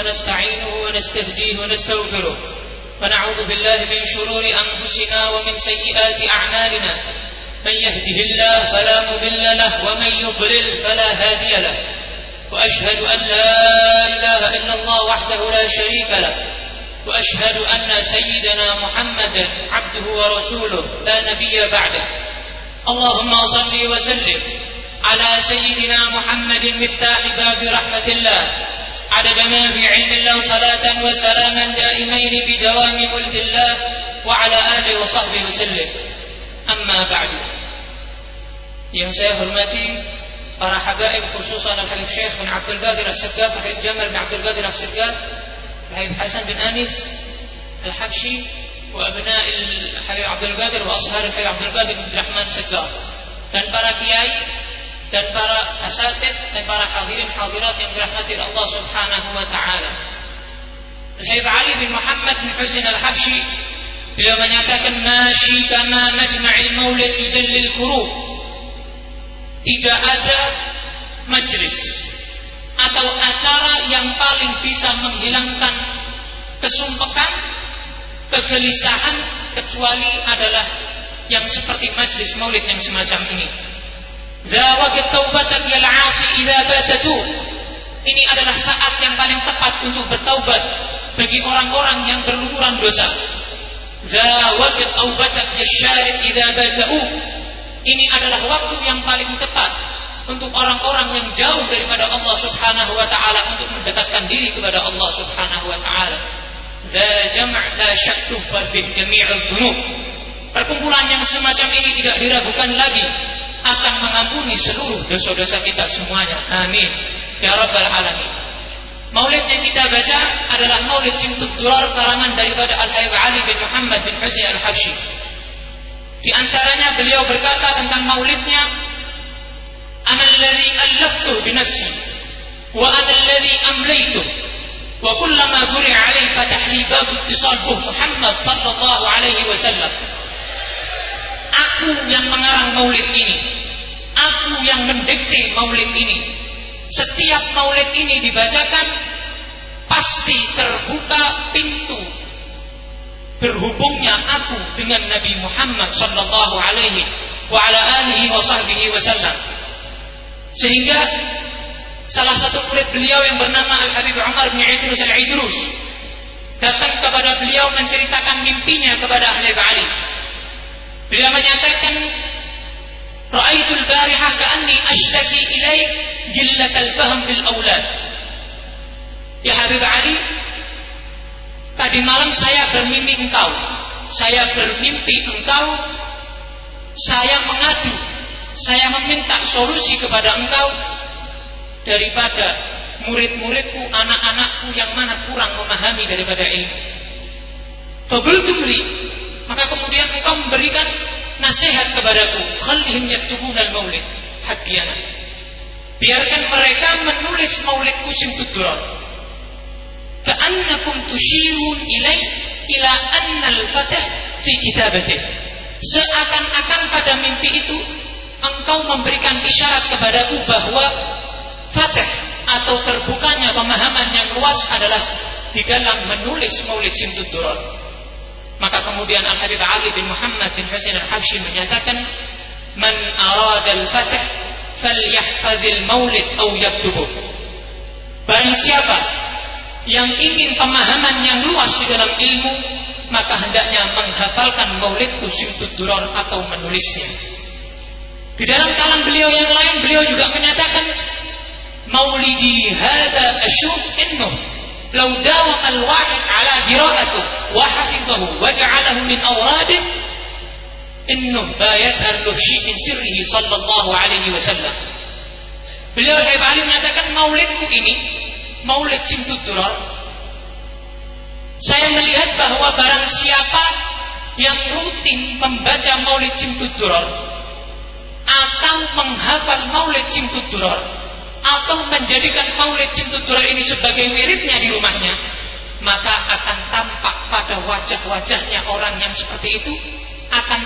[SPEAKER 8] ونستعينه ونستهديه ونستغفره. ونعوذ بالله من شرور أنفسنا ومن سيئات أعمالنا. من يهده الله فلا مضل له ومن يضلل فلا هادي له. وأشهد أن لا إله إلا الله وحده لا شريك له. وأشهد أن سيدنا محمدا عبده ورسوله لا نبي بعده. اللهم صل وسلم على سيدنا محمد مفتاح باب رحمة الله. عدد ما في علم الله صلاة وسلاما دائمين بدوام ملك الله وعلى آله وصحبه وسلم. أما بعد. saya hormati para habaib khususan Al-Habib Syekh bin Abdul Qadir As-Segaf Habib Jamal bin Abdul Qadir As-Segaf الحبيب حسن بن أنس الحبشي وأبناء الحبيب عبد القادر وأصهار الحبيب عبد القادر بن الرحمن dan para kiai dan para asatid dan para hadirin hadirat yang dirahmati Allah Subhanahu wa taala. Syekh Ali bin Muhammad bin Husain Al-Habsyi beliau menyatakan masyi kama majma'il maulid yujallil kurub. Tidak ada majlis atau acara yang paling bisa menghilangkan kesumpekan, kegelisahan kecuali adalah yang seperti majlis maulid yang semacam ini. Ini adalah saat yang paling tepat untuk bertaubat bagi orang-orang yang berlumuran dosa. Ini adalah waktu yang paling tepat untuk orang-orang yang jauh daripada Allah Subhanahu wa taala untuk mendekatkan diri kepada Allah Subhanahu wa taala. Perkumpulan yang semacam ini tidak diragukan lagi akan mengampuni seluruh dosa-dosa kita semuanya. Amin. Ya Rabbal Alamin. Maulid yang kita baca adalah maulid Simtud Durar karangan daripada Al-Hayy Ali bin Muhammad bin Husayn Al-Habsyi. Di antaranya beliau berkata tentang maulidnya, "Ana alladhi allaftu bi nafsi wa ana alladhi amlaytu wa kullama guri 'alayhi fatahli babu ittisal Muhammad sallallahu alaihi wasallam." Aku yang mengarang maulid ini. Aku yang mendikte maulid ini. Setiap maulid ini dibacakan Pasti terbuka pintu Berhubungnya aku dengan Nabi Muhammad Sallallahu alaihi wa ala alihi wa sahbihi wasallam sehingga salah satu murid beliau yang bernama Al-Habib Umar bin Idrus Al-Idrus datang kepada beliau menceritakan mimpinya kepada Ahli Ali. Beliau menyatakan Ra'aitul barihah ka'anni ashtaki ilaik gillat al-fahm fil awlad. Ya Habib Ali, tadi malam saya bermimpi engkau. Saya bermimpi engkau saya mengadu saya meminta solusi kepada engkau daripada murid-muridku, anak-anakku yang mana kurang memahami daripada ilmu. Fabultumli, maka kemudian engkau memberikan nasihat kepadaku, khalihim yaktubun al-maulid, hakiyana. Biarkan mereka menulis maulidku simtudurar. Ka'annakum tushirun ilai ila anna al-fatah fi kitabatih. Seakan-akan pada mimpi itu engkau memberikan isyarat kepadaku bahwa fatih atau terbukanya pemahaman yang luas adalah di dalam menulis Maulid Simtuduron. Maka kemudian Al-Habib Ali bin Muhammad bin Husain Al-Habsyi menyatakan, "Man arada al-fath falyahfazil maulid atau yaktubuh." Barang siapa yang ingin pemahaman yang luas di dalam ilmu, maka hendaknya menghafalkan Maulid Simtuduron atau menulisnya. Di dalam kalam beliau yang lain beliau juga menyatakan maulidi hada asyuf لو داوم الواحد على قراءته وحفظه وجعله من أوراده إنه لا يذهل له شيء من سره صلى الله عليه wasallam. Beliau Syekh Ali mengatakan maulidku ini, maulid Simtud saya melihat bahwa barang siapa yang rutin membaca maulid Simtud Durar atau menghafal maulid Simtud atau menjadikan maulid simtudurar ini sebagai wiridnya di rumahnya maka akan tampak pada wajah-wajahnya orang yang seperti itu akan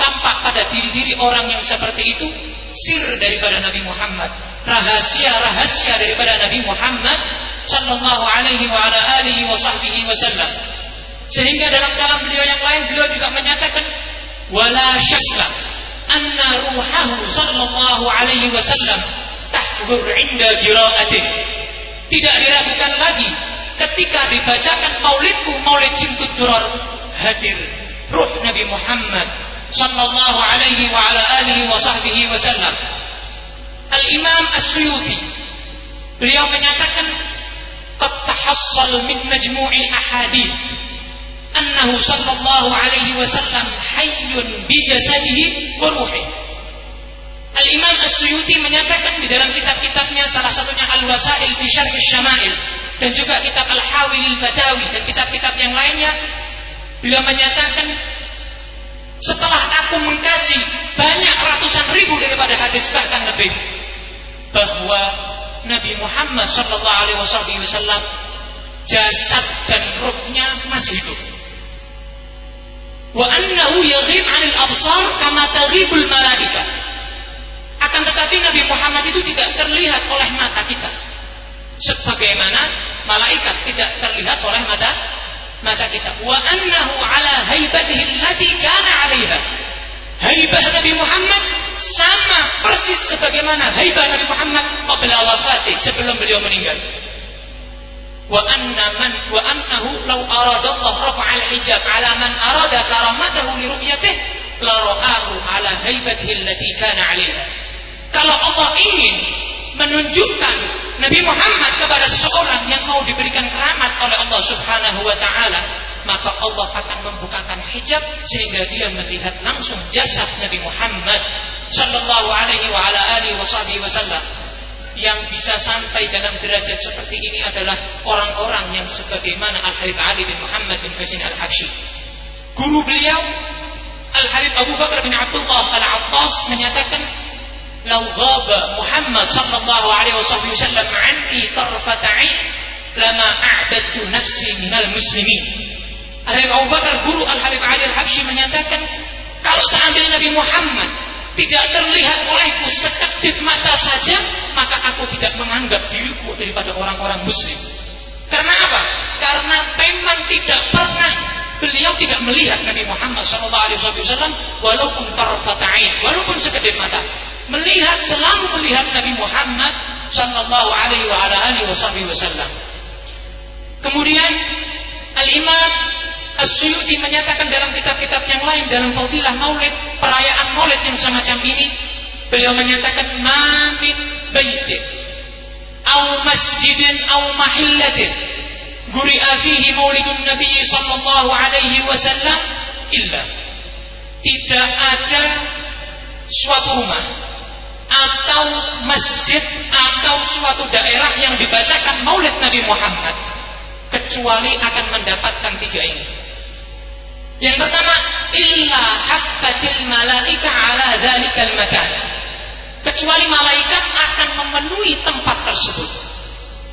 [SPEAKER 8] tampak pada diri-diri orang yang seperti itu sir daripada Nabi Muhammad, rahasia-rahasia daripada Nabi Muhammad sallallahu alaihi wa ala alihi wa sahbihi wasallam. Sehingga dalam kalam beliau yang lain beliau juga menyatakan wala syakka anna ruhahu sallallahu alaihi wasallam tahdur inda qira'atih. Tidak diragukan lagi ketika dibacakan maulidku maulid simtud durar hadir ruh Nabi Muhammad sallallahu alaihi wa ala alihi wa sahbihi wasallam. Al-Imam As-Suyuti beliau menyatakan qad tahassal min majmu'il ahadith annahu sallallahu alaihi wasallam hayyun bi jasadihi wa ruhihi. Al-Imam As-Suyuti menyatakan di dalam kitab-kitabnya salah satunya Al-Wasail fi Syarh Syama'il dan juga kitab Al-Hawil Al-Fatawi dan kitab-kitab yang lainnya beliau menyatakan setelah aku mengkaji banyak ratusan ribu daripada hadis bahkan lebih bahwa Nabi Muhammad Shallallahu Alaihi Wasallam jasad dan ruhnya masih hidup. Wa annahu yaghib 'anil absar kama taghibul malaika. Akan tetapi Nabi Muhammad itu tidak terlihat oleh mata kita. Sebagaimana malaikat tidak terlihat oleh mata mata kita. Wa annahu ala haibatihi allati kana 'alaiha. Haibah Nabi Muhammad sama persis sebagaimana haibah Nabi Muhammad qabla wafati sebelum beliau meninggal. Wa anna man wa annahu law arada Allah rafa'al hijab ala man arada karamatahu li ru'yatihi la ra'ahu ala haibatihi allati kana 'alaiha. Kalau Allah ingin menunjukkan Nabi Muhammad kepada seorang yang mau diberikan keramat oleh Allah Subhanahu wa taala, maka Allah akan membukakan hijab sehingga dia melihat langsung jasad Nabi Muhammad sallallahu alaihi wa ala alihi wasallam. Yang bisa sampai dalam derajat seperti ini adalah orang-orang yang sebagaimana Al-Habib Ali bin Muhammad bin Husain Al-Habsyi. Guru beliau Al-Habib Abu Bakar bin Abdullah Al-Attas menyatakan لو غاب محمد صلى الله عليه وسلم عني طرفة عين lama a'badtu nafsi minal muslimin. Habib Abu Bakar guru Al Habib Ali Al Habsyi menyatakan kalau seandainya Nabi Muhammad tidak terlihat olehku sekedip mata saja, maka aku tidak menganggap diriku daripada orang-orang muslim. Karena apa? Karena memang tidak pernah beliau tidak melihat Nabi Muhammad SAW walaupun tarfatain, walaupun sekedip mata melihat selalu melihat Nabi Muhammad sallallahu alaihi wa ala alihi wasallam. Kemudian Al-Imam As-Suyuti menyatakan dalam kitab-kitab yang lain dalam Fadilah Maulid, perayaan Maulid yang semacam ini, beliau menyatakan mamin baitin au masjidin au mahillatin guri'a fihi maulidun Nabi sallallahu alaihi wasallam illa tidak ada suatu rumah atau masjid atau suatu daerah yang dibacakan maulid Nabi Muhammad kecuali akan mendapatkan tiga ini. Yang pertama, illa haffatil malaika ala dzalikal makan. Kecuali malaikat akan memenuhi tempat tersebut.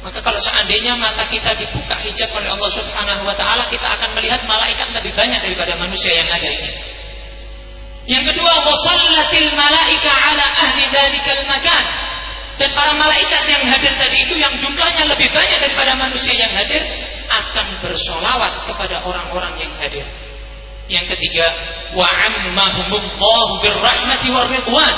[SPEAKER 8] Maka kalau seandainya mata kita dibuka hijab oleh Allah Subhanahu wa taala, kita akan melihat malaikat lebih banyak daripada manusia yang ada ini. Yang kedua, wasallatil malaika ala ahli dzalikal makan. Dan para malaikat yang hadir tadi itu yang jumlahnya lebih banyak daripada manusia yang hadir akan bersolawat kepada orang-orang yang hadir. Yang ketiga, wa ammahumullahu birrahmati warridwan.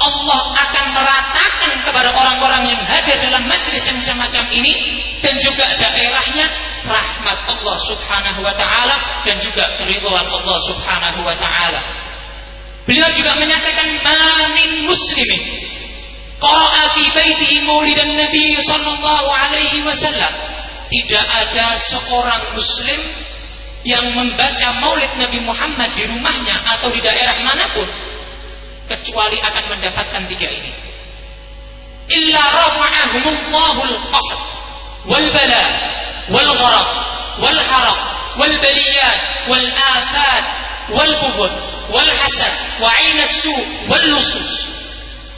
[SPEAKER 8] Allah akan meratakan kepada orang-orang yang hadir dalam majlis yang semacam ini dan juga daerahnya rahmat Allah Subhanahu wa taala dan juga keridhaan Allah Subhanahu wa taala. Beliau juga menyatakan mamin muslimin qara'a fi baitihi maulidan nabi sallallahu alaihi wasallam. Tidak ada seorang muslim yang membaca maulid Nabi Muhammad di rumahnya atau di daerah mana pun kecuali akan mendapatkan tiga ini. Illa rafa'ahumullahu al-qahr wal bala wal gharab wal harab wal baliyat wal afat wal bughd wal hasad.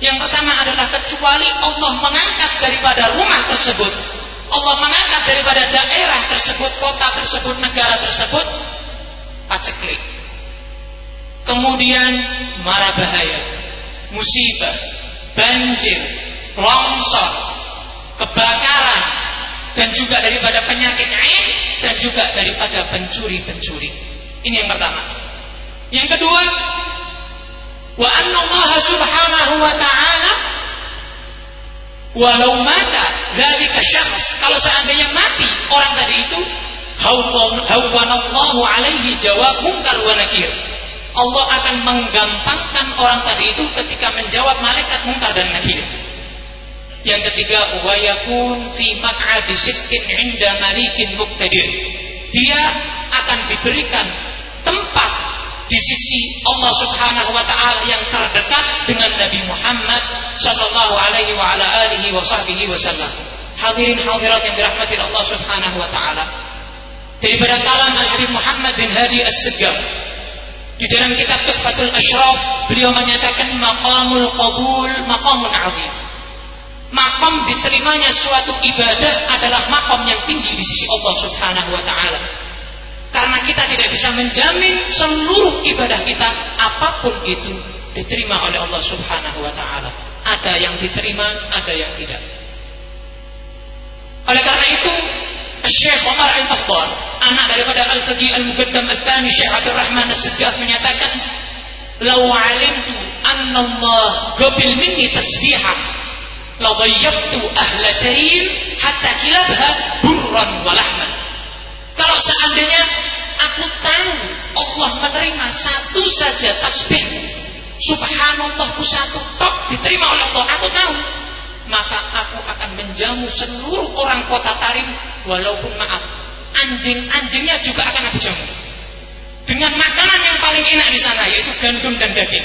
[SPEAKER 8] Yang pertama adalah kecuali Allah mengangkat daripada rumah tersebut, Allah mengangkat daripada daerah tersebut, kota tersebut, negara tersebut paceklik. kemudian mara bahaya, musibah, banjir, longsor, kebakaran, dan juga daripada penyakit ain dan juga daripada pencuri-pencuri. Ini yang pertama. Yang kedua, wa anna Allah subhanahu wa ta'ala walau mata dzalika syakhs kalau seandainya mati orang tadi itu hawwanallahu alaihi jawab munkar wa nakir Allah akan menggampangkan orang tadi itu ketika menjawab malaikat mungkar dan nakir. Yang ketiga, wa yakun fi maq'adi sidqin 'inda malikin muqtadir. Dia akan diberikan tempat di sisi Allah Subhanahu wa taala yang terdekat dengan Nabi Muhammad sallallahu alaihi wa ala alihi wa sahbihi wasallam. Hadirin hadirat yang dirahmati Allah Subhanahu wa taala. Daripada kalam Al-Habib Muhammad bin Hadi As-Segaf di dalam kitab Tuhfatul Ashraf beliau menyatakan maqamul qabul maqamun azim. Makam diterimanya suatu ibadah adalah makam yang tinggi di sisi Allah Subhanahu wa taala. Karena kita tidak bisa menjamin seluruh ibadah kita apa pun itu diterima oleh Allah Subhanahu wa taala. Ada yang diterima, ada yang tidak. Oleh karena itu, Syekh Umar Al-Fakhbar, anak daripada Al-Faqih Al-Muqaddam Al-Thani Syekh Abdul Rahman As-Segaf menyatakan, "Lau 'alimtu anna Allah qabil minni tasbihah, la dhayyaftu ahla hatta kilabha burran wa lahman." Kalau seandainya aku tahu Allah menerima satu saja tasbih, subhanallahku satu tok diterima oleh Allah, aku tahu maka aku akan menjamu seluruh orang kota Tarim walaupun maaf anjing-anjingnya juga akan aku jamu dengan makanan yang paling enak di sana yaitu gandum dan daging.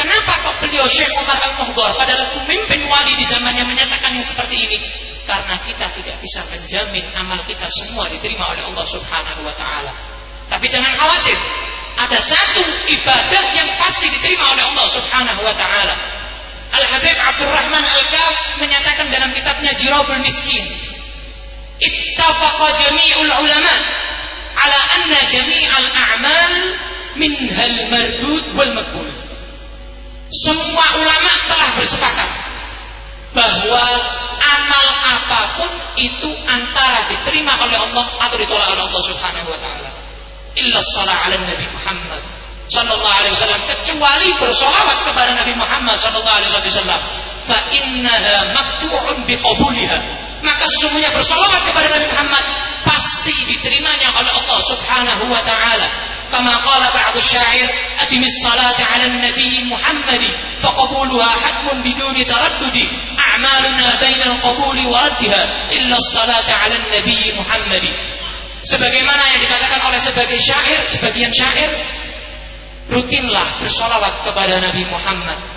[SPEAKER 8] Kenapa kok beliau Syekh Umar Al-Muhdar padahal pemimpin wali di zamannya menyatakan yang seperti ini? Karena kita tidak bisa menjamin amal kita semua diterima oleh Allah Subhanahu wa taala. Tapi jangan khawatir, ada satu ibadah yang pasti diterima oleh Allah Subhanahu wa taala Al-Habib Abdurrahman Al-Kaf menyatakan dalam kitabnya Jirabul Miskin Ittafaqa jami'ul ulama ala anna jami'al a'mal minhal mardud wal makbul Semua ulama telah bersepakat bahwa amal apa pun itu antara diterima oleh Allah atau ditolak oleh Allah Subhanahu wa taala. Illa shalah 'ala Nabi Muhammad Sallallahu Alaihi Wasallam kecuali bersolawat kepada Nabi Muhammad Sallallahu Alaihi Wasallam. Fa innaha maktu'un biqabuliha. Maka sesungguhnya bersolawat kepada Nabi Muhammad pasti diterimanya oleh Allah Subhanahu wa taala. كما قال بعض الشاعر أتم الصلاة على النبي محمد فقبولها حتم بدون تردد أعمالنا بين القبول وردها إلا الصلاة على النبي محمد sebagaimana yang dikatakan oleh sebagai syair sebagian syair rutinlah bersolawat kepada Nabi Muhammad.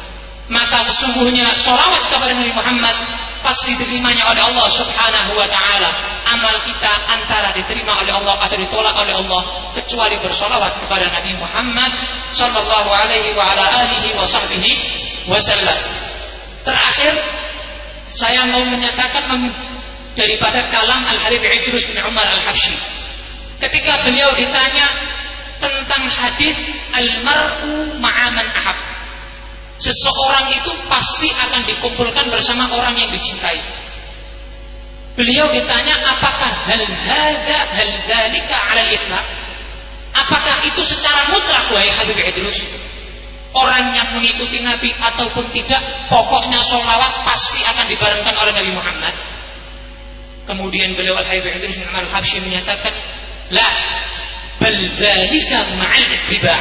[SPEAKER 8] Maka sesungguhnya solawat kepada Nabi Muhammad pasti diterimanya oleh Allah Subhanahu wa taala. Amal kita antara diterima oleh Allah atau ditolak oleh Allah kecuali bersolawat kepada Nabi Muhammad sallallahu alaihi wa ala alihi wa sahbihi wasallam. Terakhir saya mau menyatakan daripada kalam Al-Harith Idrus bin Umar Al-Habsyi. Ketika beliau ditanya tentang hadis al-mar'u ma'aman ahab. Seseorang itu pasti akan dikumpulkan bersama orang yang dicintai. Beliau ditanya apakah hal hadza hal dzalika 'ala al-itlaq? Apakah itu secara mutlak wahai Habib Idrus? Orang yang mengikuti Nabi ataupun tidak, pokoknya sholawat pasti akan dibarengkan oleh Nabi Muhammad. Kemudian beliau Al-Habib Idrus bin Al-Habsyi menyatakan, "La, bal dzalika ma'al ittiba'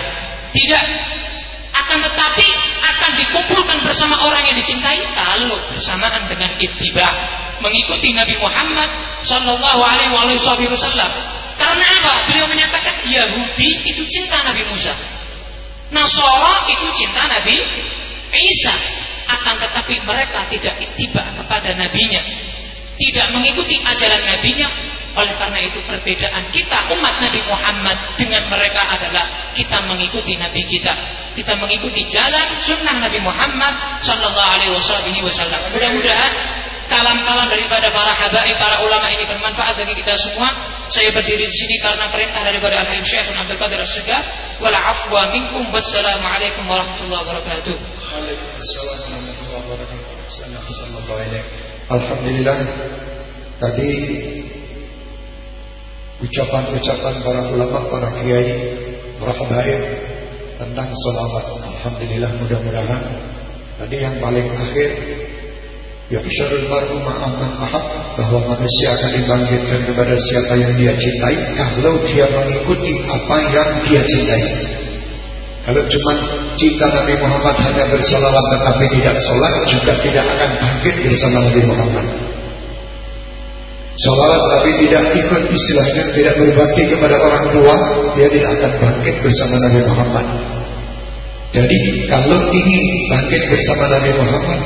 [SPEAKER 8] tidak akan tetapi akan dikumpulkan bersama orang yang dicintai kalau bersamaan dengan ittiba. Mengikuti Nabi Muhammad sallallahu alaihi wasallam. Karena apa? Beliau menyatakan Yahudi itu cinta Nabi Musa. Nasara itu cinta Nabi Isa. Akan tetapi mereka tidak ittiba kepada nabinya. Tidak mengikuti ajaran nabinya oleh karena itu perbedaan kita umat Nabi Muhammad dengan mereka adalah kita mengikuti Nabi kita. Kita mengikuti jalan sunnah Nabi Muhammad Sallallahu Alaihi Wasallam. Mudah-mudahan kalam-kalam daripada para habaib, para ulama ini bermanfaat bagi kita semua Saya berdiri di sini karena perintah daripada Al-Habib Syekh Abdul Qadir As-Segaf. Wal afwa minkum. Wassalamualaikum warahmatullahi wabarakatuh.
[SPEAKER 2] Waalaikumsalam warahmatullahi wabarakatuh. Alhamdulillah tadi ucapan-ucapan para ulama, para kiai, para habaib tentang salawat. Alhamdulillah mudah-mudahan tadi yang paling akhir Ya isyarul mar'u ma'aman ahab Bahwa manusia akan dibangkitkan kepada siapa yang dia cintai Kalau dia mengikuti apa yang dia cintai Kalau cuma cinta Nabi Muhammad hanya bersalawat tetapi tidak sholat Juga tidak akan bangkit bersama Nabi Muhammad Salawat tapi tidak ikut istilahnya Tidak berbakti kepada orang tua Dia tidak akan bangkit bersama Nabi Muhammad Jadi kalau ingin bangkit bersama Nabi Muhammad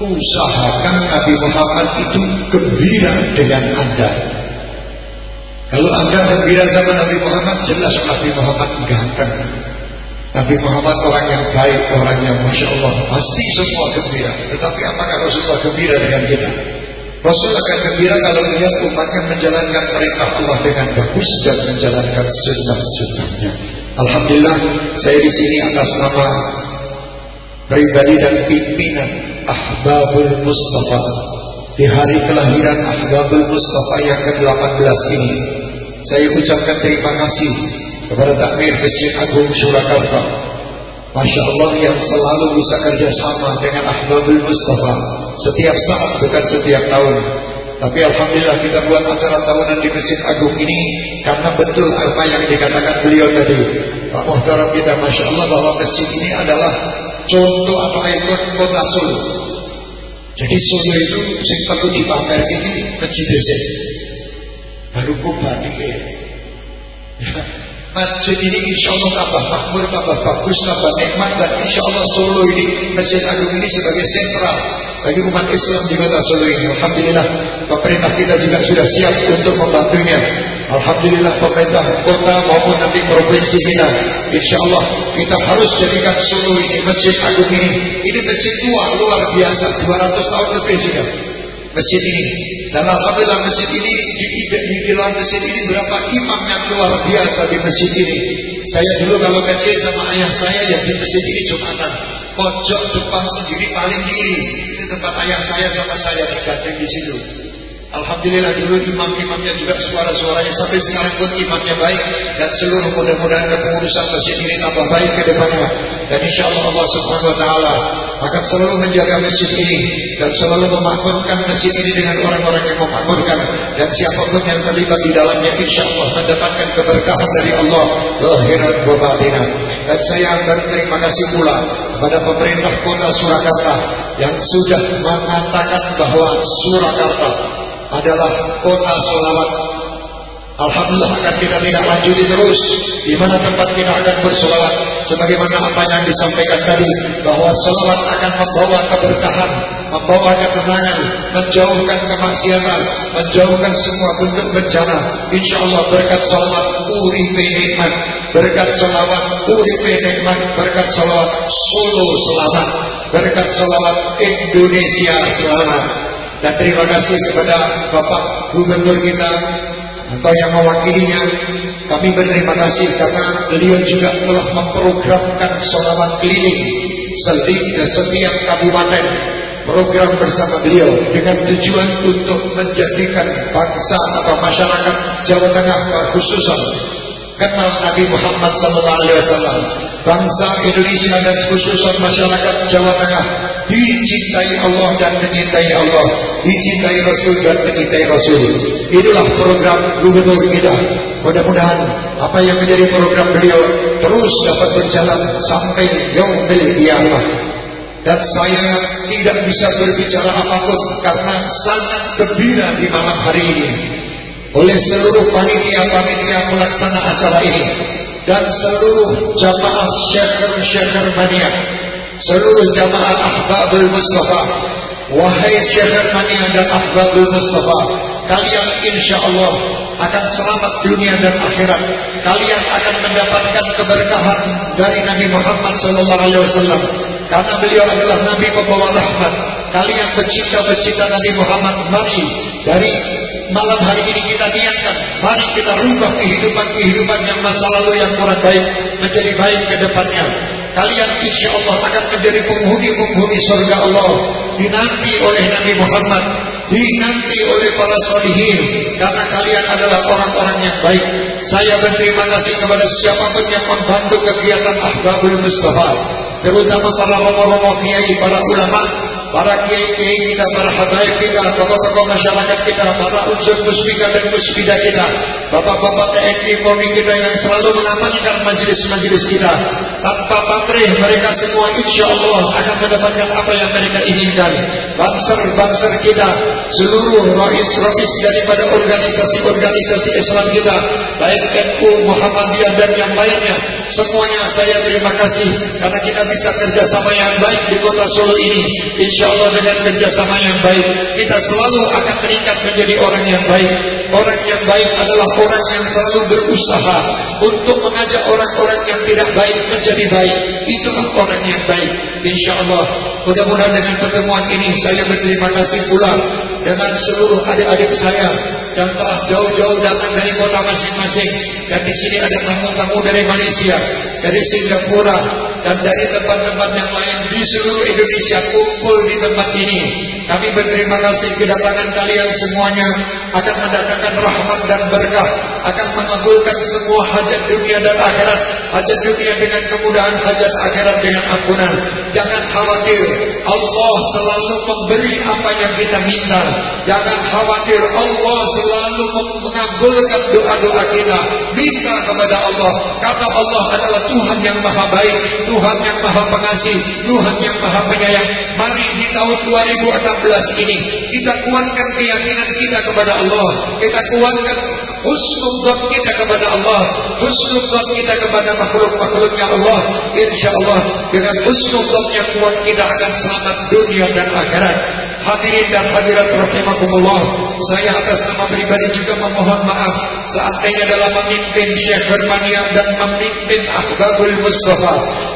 [SPEAKER 2] usahakan Nabi Muhammad itu gembira dengan Anda. Kalau Anda gembira sama Nabi Muhammad, jelas Nabi Muhammad ganteng. Nabi Muhammad orang yang baik, orang yang Masya Allah, pasti semua gembira. Tetapi apakah Rasulullah gembira dengan kita? Rasul akan gembira kalau melihat umatnya menjalankan perintah Allah dengan bagus dan menjalankan sunnah-sunnahnya. Alhamdulillah, saya di sini atas nama pribadi dan pimpinan Ahbabul Mustafa. Di hari kelahiran Ahbabul Mustafa yang ke-18 ini saya ucapkan terima kasih kepada takmir Masjid Agung Surakarta. Masya Allah yang selalu bisa kerjasama dengan Ahbabul Mustafa setiap saat bukan setiap tahun tapi Alhamdulillah kita buat acara tahunan di Masjid Agung ini karena betul apa yang dikatakan beliau tadi Pak Muhtaram kita Masya Allah bahwa masjid ini adalah contoh atau ikon kota Solo. Jadi Solo itu sing perlu dipamer ini masjid desa. Baru kubani ya. Masjid ini insya Allah tambah makmur, tambah bagus, tambah nikmat dan insya Allah Solo ini Masjid Agung ini sebagai sentral bagi umat Islam di Solo ini. Alhamdulillah pemerintah kita juga sudah siap untuk membantunya. Alhamdulillah pemerintah kota maupun nanti provinsi kita Insya Allah kita harus jadikan Solo ini Masjid Agung ini. Ini masjid tua luar biasa 200 tahun lebih sudah. Masjid ini. Dan Alhamdulillah masjid ini Di, di, di dalam masjid ini berapa imam yang luar biasa di masjid ini. Saya dulu kalau kecil sama ayah saya Yang di masjid ini Jumatan. Pojok depan sendiri paling kiri tempat ayah saya sama saya digandeng di situ. Alhamdulillah dulu imam-imamnya juga suara-suaranya sampai sekarang pun imamnya baik dan seluruh mudah-mudahan kepengurusan masjid ini tambah baik ke depannya. Dan insya Allah Allah Subhanahu Wa Taala akan selalu menjaga masjid ini dan selalu memakmurkan masjid ini dengan orang-orang yang memakmurkan. Dan siapa pun yang terlibat di dalamnya insya Allah mendapatkan keberkahan dari Allah. Lahiran wa dan saya berterima kasih pula kepada pemerintah kota Surakarta yang sudah mengatakan bahwa Surakarta adalah kota solawat. Alhamdulillah akan kita tidak lanjuti terus di mana tempat kita akan bersolawat sebagaimana apa yang disampaikan tadi bahwa solawat akan membawa keberkahan, membawa ketenangan, menjauhkan kemaksiatan, menjauhkan semua bentuk bencana. Insya Allah berkat solawat uripe nikmat, berkat solawat uripe nikmat, berkat solawat Solo selamat, berkat solawat Indonesia selamat. Dan terima kasih kepada Bapak Gubernur kita atau yang mewakilinya. Kami berterima kasih karena beliau juga telah memprogramkan sholawat keliling setiap, setiap kabupaten program bersama beliau dengan tujuan untuk menjadikan bangsa atau masyarakat Jawa Tengah khususan kenal Nabi Muhammad SAW bangsa Indonesia dan khususnya masyarakat Jawa Tengah dicintai Allah dan mencintai Allah dicintai Rasul dan mencintai Rasul. Inilah program gubernur kita. Mudah-mudahan apa yang menjadi program beliau terus dapat berjalan sampai yaumil qiyamah dan saya tidak bisa berbicara apa pun karena sangat gembira di malam hari ini oleh seluruh panitia-panitia melaksana acara ini dan seluruh jamaah syekhar-syekhar mania seluruh jamaah ahbabul mustafa. Wahai syekhar mania dan ahbabul mustafa kalian insya Allah akan selamat dunia dan akhirat. Kalian akan mendapatkan keberkahan dari Nabi Muhammad sallallahu alaihi wasallam. Karena beliau adalah Nabi pembawa rahmat. Kalian pecinta-pecinta Nabi Muhammad mari dari malam hari ini kita niatkan mari kita rubah kehidupan-kehidupan yang masa lalu yang kurang baik menjadi baik ke depannya. Kalian insya Allah akan menjadi penghuni-penghuni surga Allah dinanti oleh Nabi Muhammad dinanti oleh para salihin karena kalian adalah orang-orang yang baik. Saya berterima kasih kepada siapa pun yang membantu kegiatan Ahbabul Mustafa terutama para romo-romo kiai, para ulama para kiai-kiai kita, para habaib kita, tokoh-tokoh masyarakat kita, para unsur musbika dan musbidah kita, bapak-bapak TNI Polri kita yang selalu mengamankan majelis-majelis kita. Tanpa pamrih mereka semua insya Allah akan mendapatkan apa yang mereka inginkan. Bangsa-bangsa kita, seluruh rois-rois daripada organisasi-organisasi Islam kita, baik NU, Muhammadiyah dan yang lainnya, semuanya saya terima kasih karena kita bisa kerjasama yang baik di kota Solo ini. Insya Allah dengan kerjasama yang baik Kita selalu akan meningkat menjadi orang yang baik. Orang yang baik adalah orang yang selalu berusaha Untuk mengajak orang-orang yang tidak baik menjadi baik. Itulah orang yang baik. Insya Allah Mudah-mudahan dengan pertemuan ini Saya saya menerima kasih pula. Dengan seluruh adik-adik saya Yang telah jauh-jauh datang dari kota masing-masing. Dan di sini ada tamu-tamu dari Malaysia Dari Singapura Dan dari tempat-tempat yang lain Di seluruh Indonesia kumpul di tempat ini. Kami berterima kasih kedatangan kalian semuanya Akan mendatangkan rahmat dan berkah Akan mengabulkan semua hajat dunia dan akhirat Hajat dunia dengan kemudahan Hajat akhirat dengan ampunan. Jangan khawatir Allah selalu memberi apa yang kita minta Jangan khawatir Allah selalu mengabulkan doa-doa kita. Minta kepada Allah. Kata Allah adalah Tuhan yang maha baik Tuhan yang maha pengasih Tuhan yang maha penyayang. Mari di tahun 2016 ini Kita kuatkan keyakinan kita kepada Allah. Kita kuatkan husnudhan kita kepada Allah. Husnudhan kita kepada makhluk-makhluknya Allah. InsyaAllah dengan husnudhan yang kuat kita akan selamat dunia dan akhirat Hadirin dan hadirat rahimakumullah Saya atas nama pribadi juga memohon maaf. Seandainya dalam memimpin Syekh Hermania dan memimpin Ahbabul Mustafa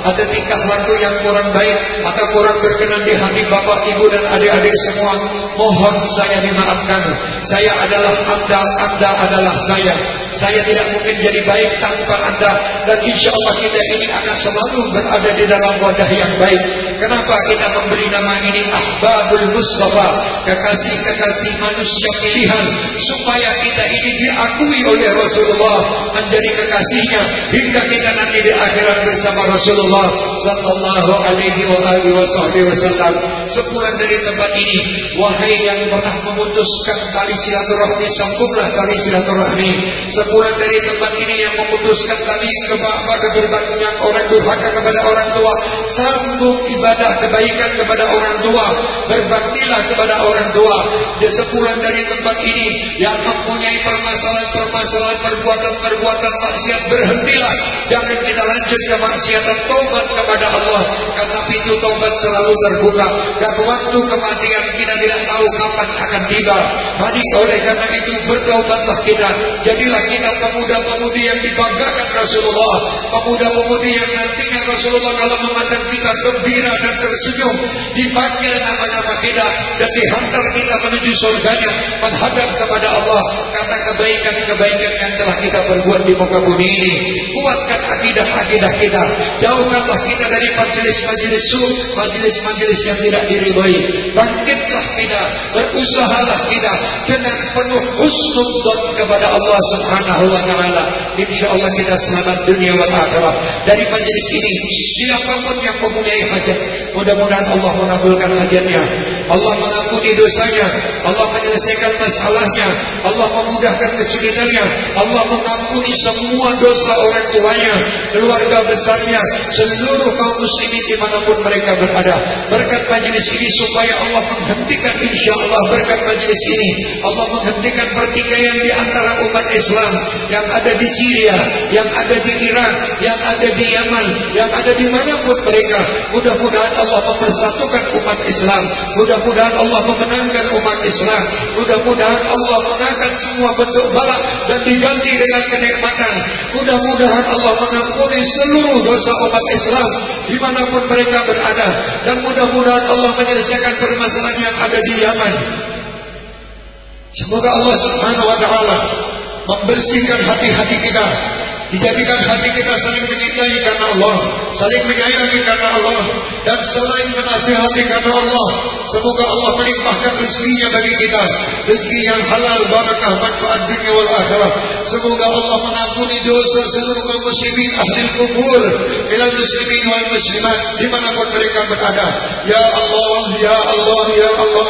[SPEAKER 2] Ada tingkah laku yang kurang baik Atau kurang berkenan di hati bapak, ibu dan adik-adik semua Mohon saya dimaafkan. Saya adalah anda, anda adalah saya. Saya tidak mungkin jadi baik tanpa anda. Dan insya Allah kita ini akan selalu berada di dalam wadah yang baik Kenapa kita memberi nama ini Ahbabul Mustafa? Kekasih-kekasih manusia pilihan. Supaya kita ini diakui oleh Rasulullah. Menjadi kekasihnya. Hingga kita nanti di akhirat bersama Rasulullah Sallallahu alaihi wa alihi wasallam Sepulang dari tempat ini Wahai yang pernah memutuskan tali silaturahmi Sambunglah tali silaturahmi. Sepulang dari tempat ini yang memutuskan tali kepada berbaktian orang durhaka kepada orang tua Sambung ibadah kebaikan kepada orang tua Berbaktilah kepada orang tua. Dia sepulang dari tempat ini Yang mempunyai permasalahan-permasalahan Perbuatan-perbuatan maksiat Berhentilah. Jangan kita lanjut ke maksiatan Taubat kepada Allah. Kata pintu taubat selalu terbuka. Dan waktu kematian kita tidak tahu kapan akan tiba. Mari oleh karena itu bertaubatlah kita. Jadilah kita pemuda-pemudi yang dibanggakan Rasulullah. Pemuda-pemudi yang nantinya Rasulullah kalau memandang kita gembira dan tersenyum Dipanggil nama-nama kita Dan dihantar kita menuju surganya Menghadap kepada Allah. Karena kebaikan-kebaikan yang telah kita berbuat di muka bumi ini Kuatkan akidah-akidah kita. Jauhkanlah kita dari majelis-majelis su Majelis-majelis yang tidak diridhoi. Bangkitlah kita Berusahalah kita Dengan penuh husnudon kepada Allah subhanahu wa ta'ala. InsyaAllah kita selamat dunia wa akhirat Dari majelis ini Siapa pun yang mempunyai hajat Mudah-mudahan Allah mengabulkan hajatnya. Allah mengampuni dosanya. Allah menyelesaikan masalahnya. Allah memudahkan kesulitannya. Allah mengampuni semua dosa orang tuanya Keluarga besarnya Seluruh kaum muslimin di mana pun mereka berada. Berkat majlis ini supaya Allah menghentikan insya Allah berkat majlis ini. Allah menghentikan pertikaian di antara umat Islam Yang ada di Syria Yang ada di Irak Yang ada di Yaman Yang ada di mana pun mereka. Mudah-mudahan Allah mempersatukan umat Islam. Mudah-mudahan Allah memenangkan umat Islam. Mudah-mudahan Allah mengangkat semua bentuk balak Dan diganti dengan kenikmatan. Mudah-mudahan Allah mengampuni seluruh dosa umat Islam Di mana pun mereka berada. Dan mudah-mudahan Allah menyelesaikan permasalahan yang ada di Yaman. Semoga Allah Subhanahu wa taala membersihkan hati-hati kita Dijadikan hati kita saling mencintai karena Allah Saling menyayangi karena Allah Dan selain menasihati karena Allah Semoga Allah melimpahkan rezekinya bagi kita. Rezeki yang halal, barakah, manfaat dunia wal akhirah. Semoga Allah mengampuni dosa seluruh kaum muslimin ahli kubur Bila muslimin wal muslimat Dimanapun mereka berada. Ya Allah, Ya Allah, Ya Allah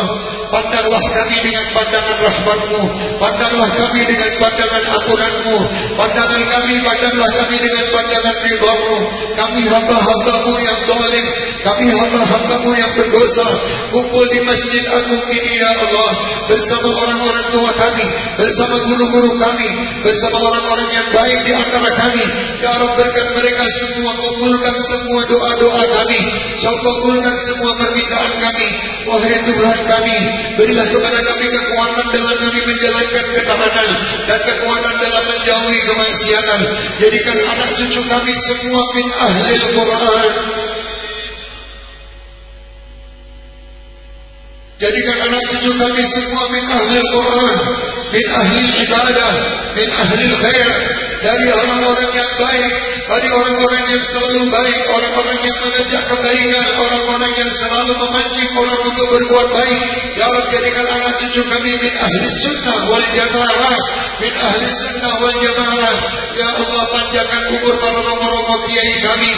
[SPEAKER 2] Pandanglah kami dengan pandangan rahmatmu. Pandanglah kami dengan pandangan ampunanmu. Pandangan kami, pandanglah kami dengan pandangan ridhamu Kami hamba-hambamu yang dolim Kami hamba-hambamu yang berdosa. Kumpul di masjid agung ini ya Allah. Bersama orang-orang tua kami. Bersama guru-guru kami. Bersama orang-orang yang baik di antara kami. Ya Allah berkat mereka semua Kumpulkan semua doa-doa kami. Kumpulkan semua permintaan kami. Wahai Tuhan kami Berilah kepada kami kekuatan dalam kami menjalankan ketahanan Dan kekuatan dalam menjauhi kemaksiatan. Jadikan anak cucu kami semua min ahli Al-Quran. Jadikan anak cucu kami semua min ahli Al-Quran Min ahli ibadah Min ahli khair Dari orang-orang yang baik Dari orang-orang yang selalu baik Orang-orang yang mengajak kebaikan Orang-orang yang selalu memancing orang untuk berbuat baik. Ya Allah jadikan anak cucu kami Min ahli sunnah wal jamaah Min ahli sunnah wal jamaah. Ya Allah panjangkan umur para romo-romo kiai kami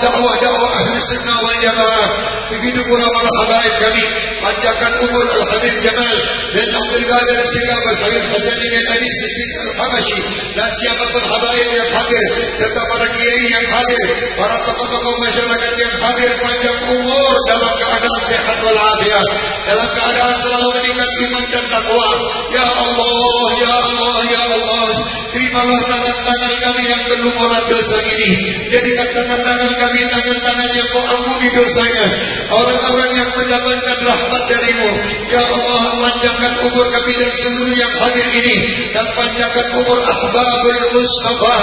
[SPEAKER 2] dakwah-dakwah ahli sunnah wal jamaah begitu pula para habaib kami panjangkan umur Al-Habib Jamal bin Abdul Qadir Sigam Al-Habib Hasan bin Ali Sisin Al-Habashi dan siapapun habaib yang hadir serta para kiai yang hadir para tokoh-tokoh masyarakat yang hadir panjang umur dalam keadaan sehat walafiat dalam keadaan selalu meningkat iman dan takwa ya Allah ya Allah ya Allah terimalah tangan-tangan kami yang berlumuran dosa ini. Jadikan tangan-tangan kami tangan-tangan yang kau ampuni dosanya. Orang-orang yang mendapatkan rahmat darimu. Ya Allah panjangkan umur kami dan seluruh yang hadir ini. Dan panjangkan umur ahbabul Mustafa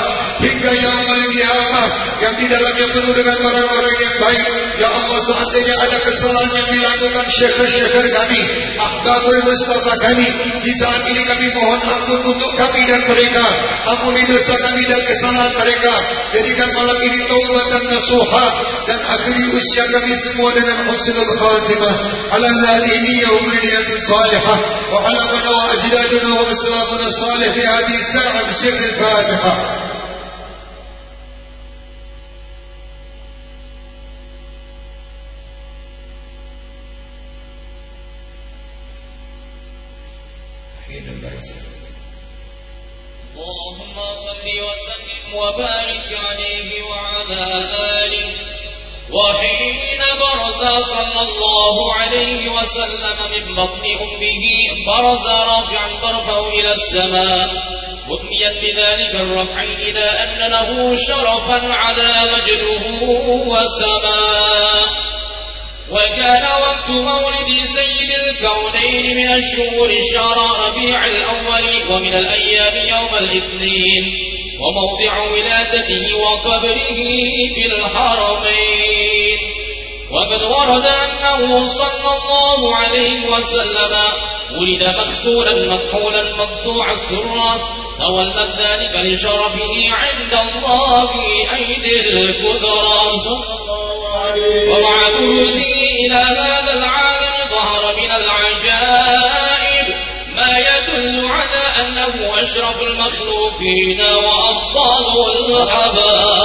[SPEAKER 2] hingga yang qiyamah yang di dalamnya penuh dengan orang-orang yang baik. Ya Allah seandainya ada kesalahan yang dilakukan syekh-syekh kami ahbabul Mustafa kami di saat ini kami mohon ampun untuk kami dan mereka ampuni dosa kami dan kesalahan mereka. Jadikan malam ini taubat dan nasuha. Dan akhiri usia kami semua dengan husnul khatimah. Ala hadhihi niyyah niyyah salihah. Wa ala man wa ajdaduna wa aslafuna salih fi hadhihi sa'a bi sirr
[SPEAKER 3] السماء مكميا بذلك الرفع إلى أن له شرفا على مجده وسماء. وكان وقت مولد سيد الكونين من الشهور شهر ربيع الأول ومن الأيام يوم الاثنين. وموضع ولادته وقبره في الحرمين. وقد ورد أنه صلى الله عليه وسلم ولد مختولا مكحولا مقطوع السرة تولت ذلك لشرفه عند الله في أيدي الكثرى ومع بروزه إلى هذا العالم ظهر من العجائب ما يدل على أنه أشرف المخلوقين وأفضل الحبائب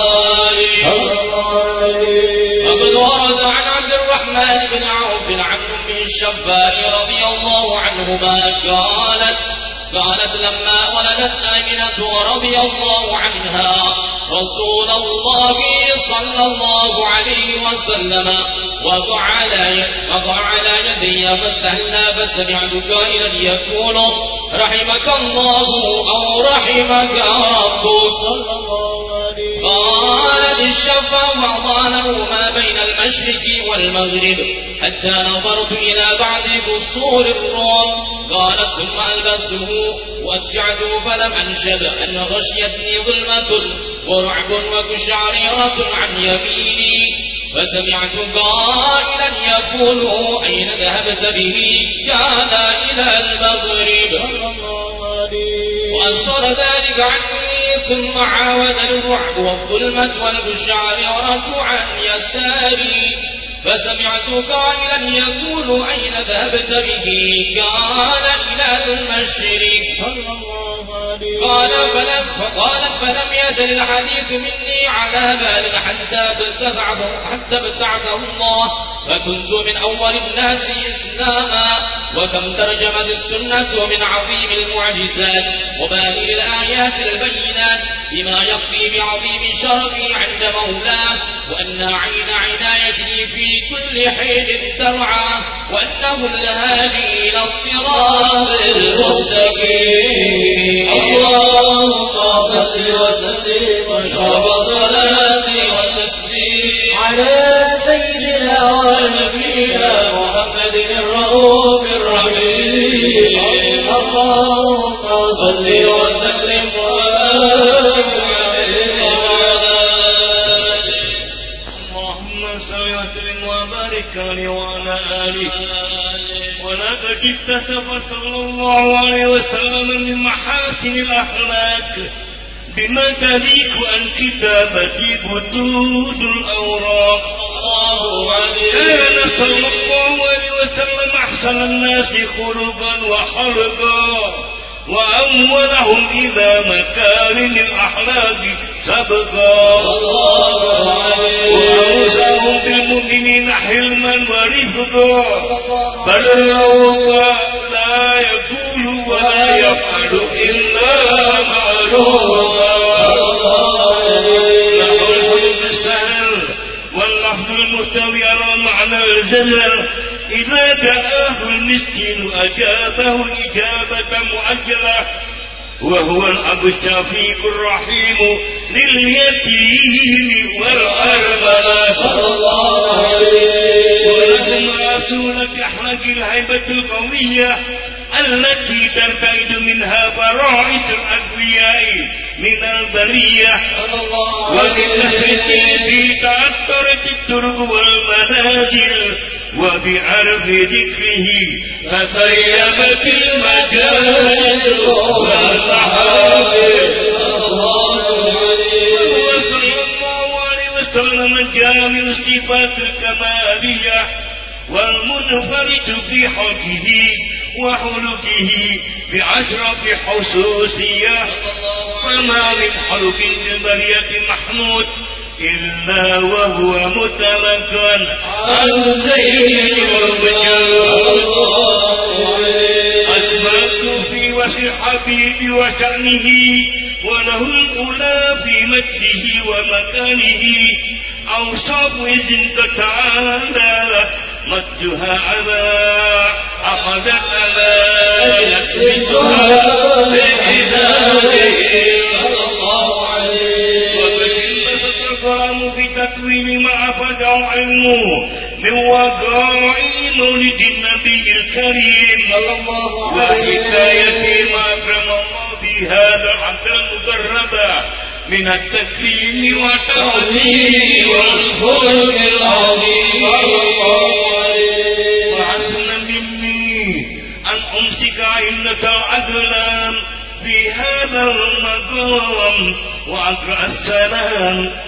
[SPEAKER 3] ورد عن عبد الرحمن بن عوف عن أم الشفاء رضي الله عنهما قالت قالت لما ولدت آمنة رضي الله عنها رسول الله صلى الله عليه وسلم. وضع على وضع على يدي فاستهلنا فسمعت قائلا يقول رحمك الله أو رحمك ربك
[SPEAKER 6] صلى الله عليه
[SPEAKER 3] قالت الشفا وضانه ما بين المشرق والمغرب حتى نظرت إلى بعض قصور الروم قالت ثم ألبسته واتجعته فلم أنشب أن غشيتني ظلمة ورعب وكشعريرة عن يميني فسمعت قائلا يقول أين ذهبت به؟ قال إلى المغرب. وأصدر ذلك عني ثم عاود الرعب والظلمة والبشارة عن يساري. فسمعت قائلا يقول أين ذهبت به؟ قال إلى عليه
[SPEAKER 6] قال
[SPEAKER 3] فلم فقالت فلم يزل الحديث مني على بال حتى ابتعثه حتى ابتعثه الله. فكنت من أول الناس إسلاما وكم ترجمت السنة من عظيم المعجزات وباهر الآيات البينات بما يقضي بعظيم شرفي عند مولاه وأن عين عنايته في كل حين ترعى وأنه الهادي إلى الصراط المستقيم. اللهم صل
[SPEAKER 6] وسلم
[SPEAKER 3] وشرف صلاتي والتسليم.
[SPEAKER 6] على سيدنا ونبينا محمد الرؤوف
[SPEAKER 3] الرحيم.
[SPEAKER 6] اللهم صل
[SPEAKER 5] وسلم
[SPEAKER 3] وبارك
[SPEAKER 9] اللهم صل وسلم وبارك عليه وعلى آله. ولقد اكتسب صلى الله عليه وسلم من محاسن الأخلاق. بما تليق عن كتابة بدود الأوراق. كان صلى الله عليه وسلم أحسن الناس خلقا وخلقا وأولهم إلى مكارم الأخلاق سبقا وأوسعهم بالمؤمنين حلما ورفقا. بل لا يقول ولا يفعل إلا المستعر واللفظ المحتوي على معنى الجزر إذا دعاه المسكين أجابه إجابة مؤجلة وهو الأب الشفيق الرحيم لليتيم والأرملة صلى الله عليه ولكن رسولك أحلق الهيبة القوية التي ترتعد منها فرائس الأقوياء من البرية. وبكثرة في تعثرت الترب والمنازل وبعرف ذكره تطيبت المجالس عليه وصلى الله عليه وسلم جامع الصفات الكمالية والمنفرد في حقه وحلقه بعشرة حسوسية. فما من حلق في البرية محمود إلا وهو متمكن. عن زين أجملت في وصف الحبيب وشأنه وله الأولى في مجده ومكانه. أوصاف إذ تعالى مجدها على أخذت على. يكسسها بإذانه صلى تكوين ما أفدع علمه من وقائع مولد النبي الكريم. صلى الله عليه وحكاية ما أكرم الله بهذا العبد المقرب. من التكريم والتعظيم
[SPEAKER 3] والخلق العظيم.
[SPEAKER 9] صلى الله عليه وعسن مني أن أمسك عينة العدلان في هذا المقام وأقرأ السلام.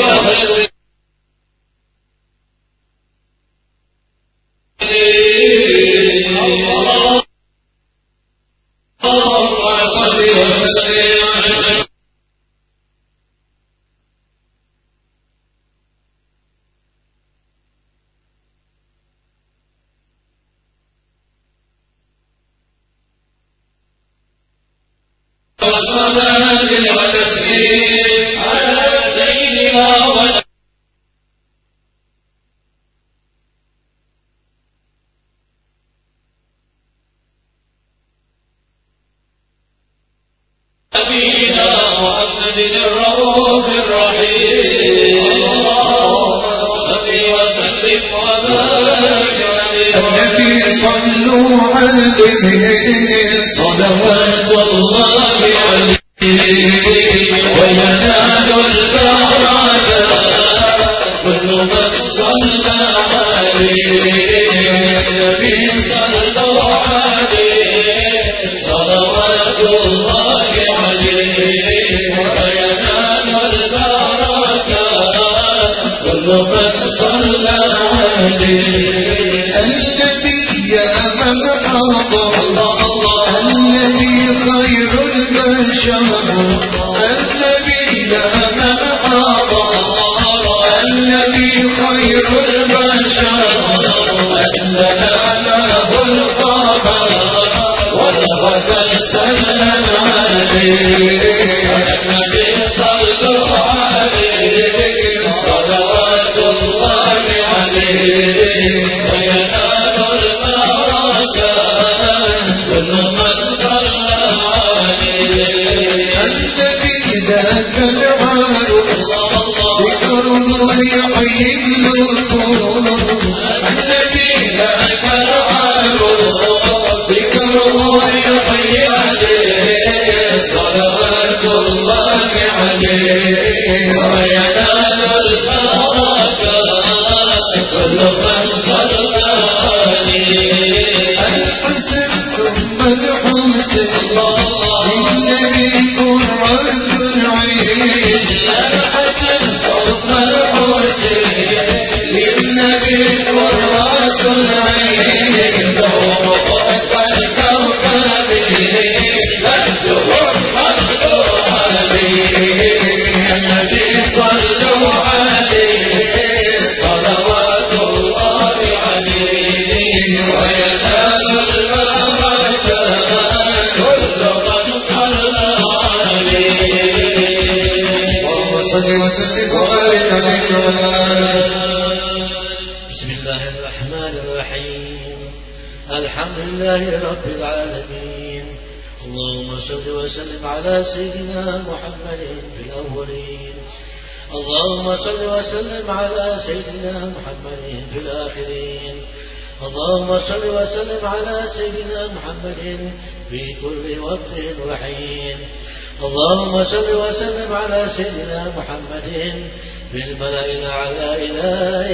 [SPEAKER 3] وعليه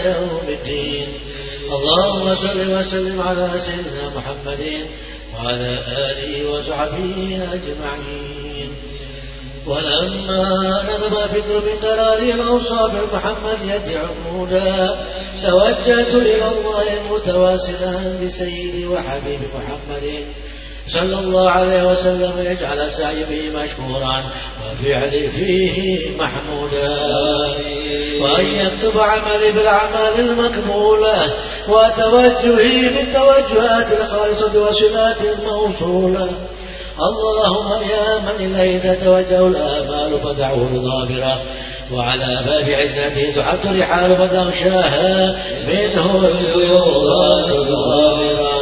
[SPEAKER 1] يوم الدين. اللهم صل وسلم على سيدنا محمد وعلى آله وصحبه أجمعين. ولما نظم فكر من دلال الأوصاف المحمدية عمودا توجهت إلى الله متواسلا بسيدي وحبيب محمد صلى الله عليه وسلم يجعل سعي فيه مشكورا وفعلي فيه محمودا وأن يكتب عملي بالأعمال المقبولة وتوجهي بالتوجهات الخالصة وصلات الموصولة. اللهم يا من إليه تتوجه الآمال فتعود ظاهرة وعلى باب عزته تحط رحال فتغشاها منه الفيوضات الظاهرة.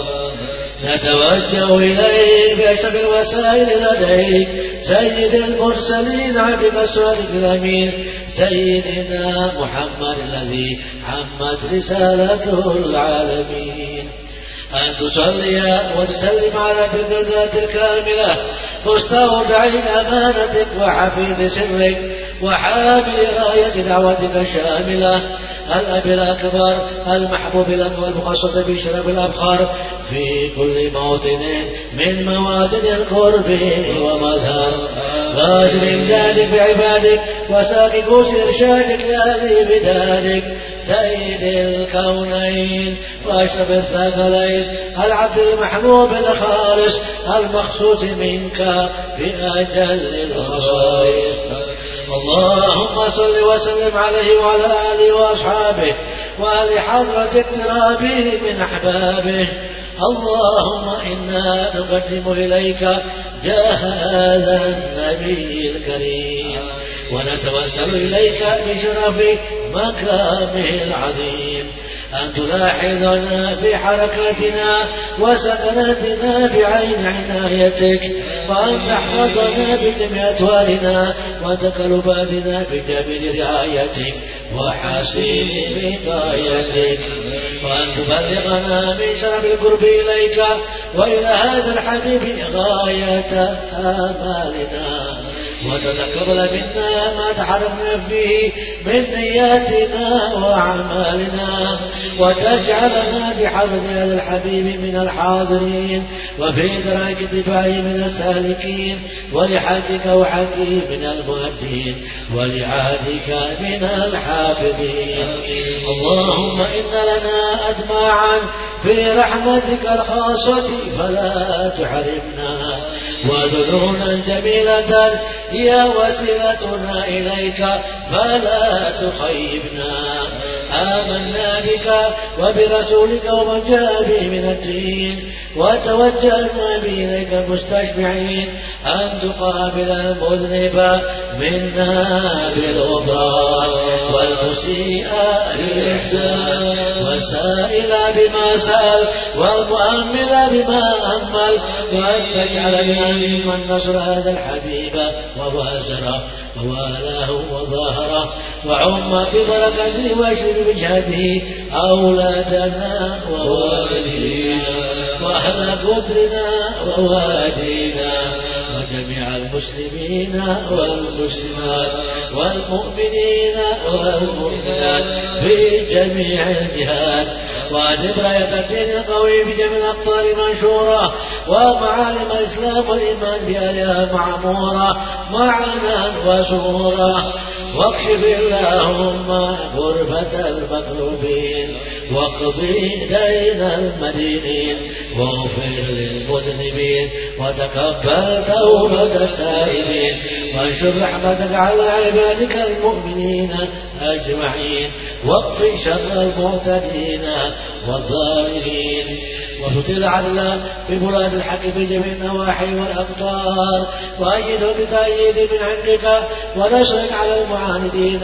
[SPEAKER 1] نتوجه إليه بأشرف الوسائل لديك. سيد المرسلين عبدك الصادق الأمين سيدنا محمد الذي عمت رسالته العالمين. أن تصلي وتسلم على تلك الذات الكاملة. مستودع أمانتك وحفيظ سرك. وحامل راية دعوتك الشاملة الأب الأكبر المحبوب لك والمخصص بشرف الأبخار؟ في كل موطن من مواطن القرب ومظهر. غازل إمدادك بعبادك وساق كوس إرشادك لأهل بدادك سيد الكونين وأشرف الثقلين العبد المحبوب الخالص المخصوص منك في أجل الخصائص؟ اللهم صل وسلم عليه وعلى آله وأصحابه وآل حضرة اقترابه من أحبابه. اللهم إنا نقدم إليك جاه هذا النبي الكريم. ونتوسل إليك بشرف مكامه العظيم. أن تلاحظنا في حركاتنا وسكناتنا بعين عنايتك وأن تحفظنا بجميع أتوالنا وتكلفاتنا بجميل رعايتك وحسين وقايتك وأن تبلغنا من شرف القرب إليك وإلى هذا الحبيب غاية آمالنا. وتتقبل منا ما تحرمنا فيه من نياتنا وأعمالنا وتجعلنا بحفظ هذا الحبيب من الحاضرين وفي إدراك اتباعه من السالكين ولحدك وحدي من المؤدين ولعهدك من الحافظين. اللهم إن لنا أدماعا في رحمتك الخاصة فلا تحرمنا. وذنونا جميلة هي وسيلتنا إليك فلا تخيبنا. آمنا بك وبرسولك ومن جاء به من الدين. وتوجهنا به إليك مستشفعين أن تقابل المذنب منا بالغفران والمسيء بالإحسان. والسائل بما سأل والمؤمل بما أمل. وأن تجعلنا ممن نصر هذا الحبيب ووازره ووالاه وظاهره وعم ببركته واشر بجهده أولادنا ووالدينا وأهل قدرنا ووادينا وجميع المسلمين والمسلمات والمؤمنين والمؤمنات في جميع الجهات. وأجب راية الدين القوي بجميع الأقطار منشورة ومعالم الإسلام والإيمان بأهلها معمورة معنا وسرورا واكشف اللهم غرفة المكروبين واقضي دين المدينين واغفر للمذنبين وتقبل توبة التائبين وانشر رحمتك على عبادك المؤمنين أجمعين واكفي شر المعتدين والظالمين وفتل العدل بمراد الحق في جميع النواحي والأقطار. وأيده بتأييد من عندك ونصر على المعاندين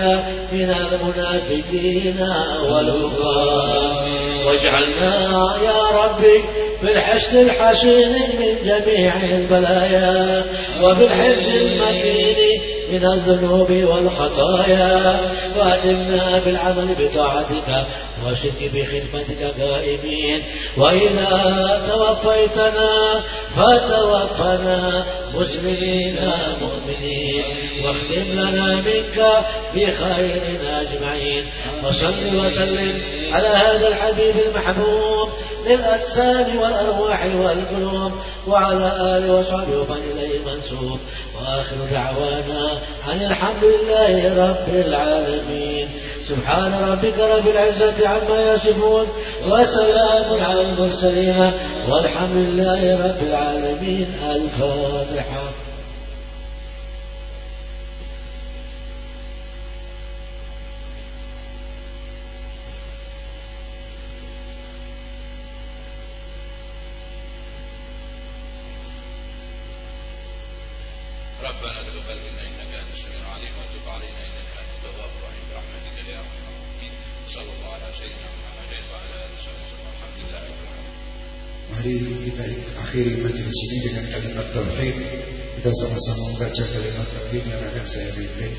[SPEAKER 1] من المنافقين والكفار واجعلنا يا ربي في الحسن الحسين من جميع البلايا وفي الحفظ المكين من الذنوب والخطايا. وأدمنا بالعمل بطاعتك وشرك بخدمتك قائمين وإذا توفيتنا فتوفنا مسلمين مؤمنين. واختم لنا منك بخير أجمعين. وصل وسلم على هذا الحبيب المحبوب للأجسام والأرواح والقلوب. وعلى آله وصحبه ومن إليه منسوب. وآخر دعوانا أن الحمد لله رب العالمين. سبحان ربك رب العزة عما يصفون وسلام على المرسلين والحمد لله رب العالمين. الفاتحة.
[SPEAKER 2] Kita akhiri majelis ini dengan kalimat tauhid. Kita sama-sama membaca kalimat tauhid yang akan saya pimpin.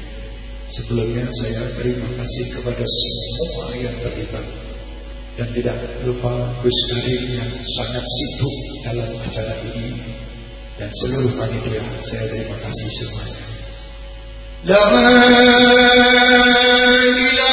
[SPEAKER 2] Sebelumnya saya terima kasih kepada semua yang terlibat dan tidak lupa Gus Karim yang sangat sibuk dalam acara ini dan seluruh panitia saya terima kasih semuanya. La ilaha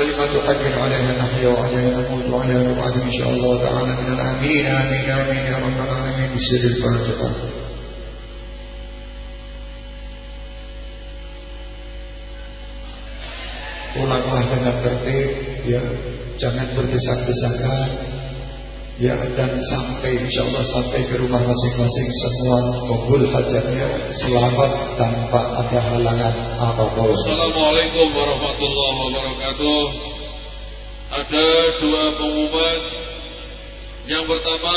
[SPEAKER 2] كلمة حق عليها نحيا وعليها نموت وعليها نبعد إن شاء الله تعالى من الآمين آمين آمين يا رب العالمين بسر الفاتحة Pulanglah dengan tertib ya, jangan berdesak-desakan ya dan sampai insya Allah sampai ke rumah masing-masing semua kabul hajatnya selamat tanpa ada halangan apa pun.
[SPEAKER 10] Assalamualaikum warahmatullahi wabarakatuh. Ada dua pengumuman. Yang pertama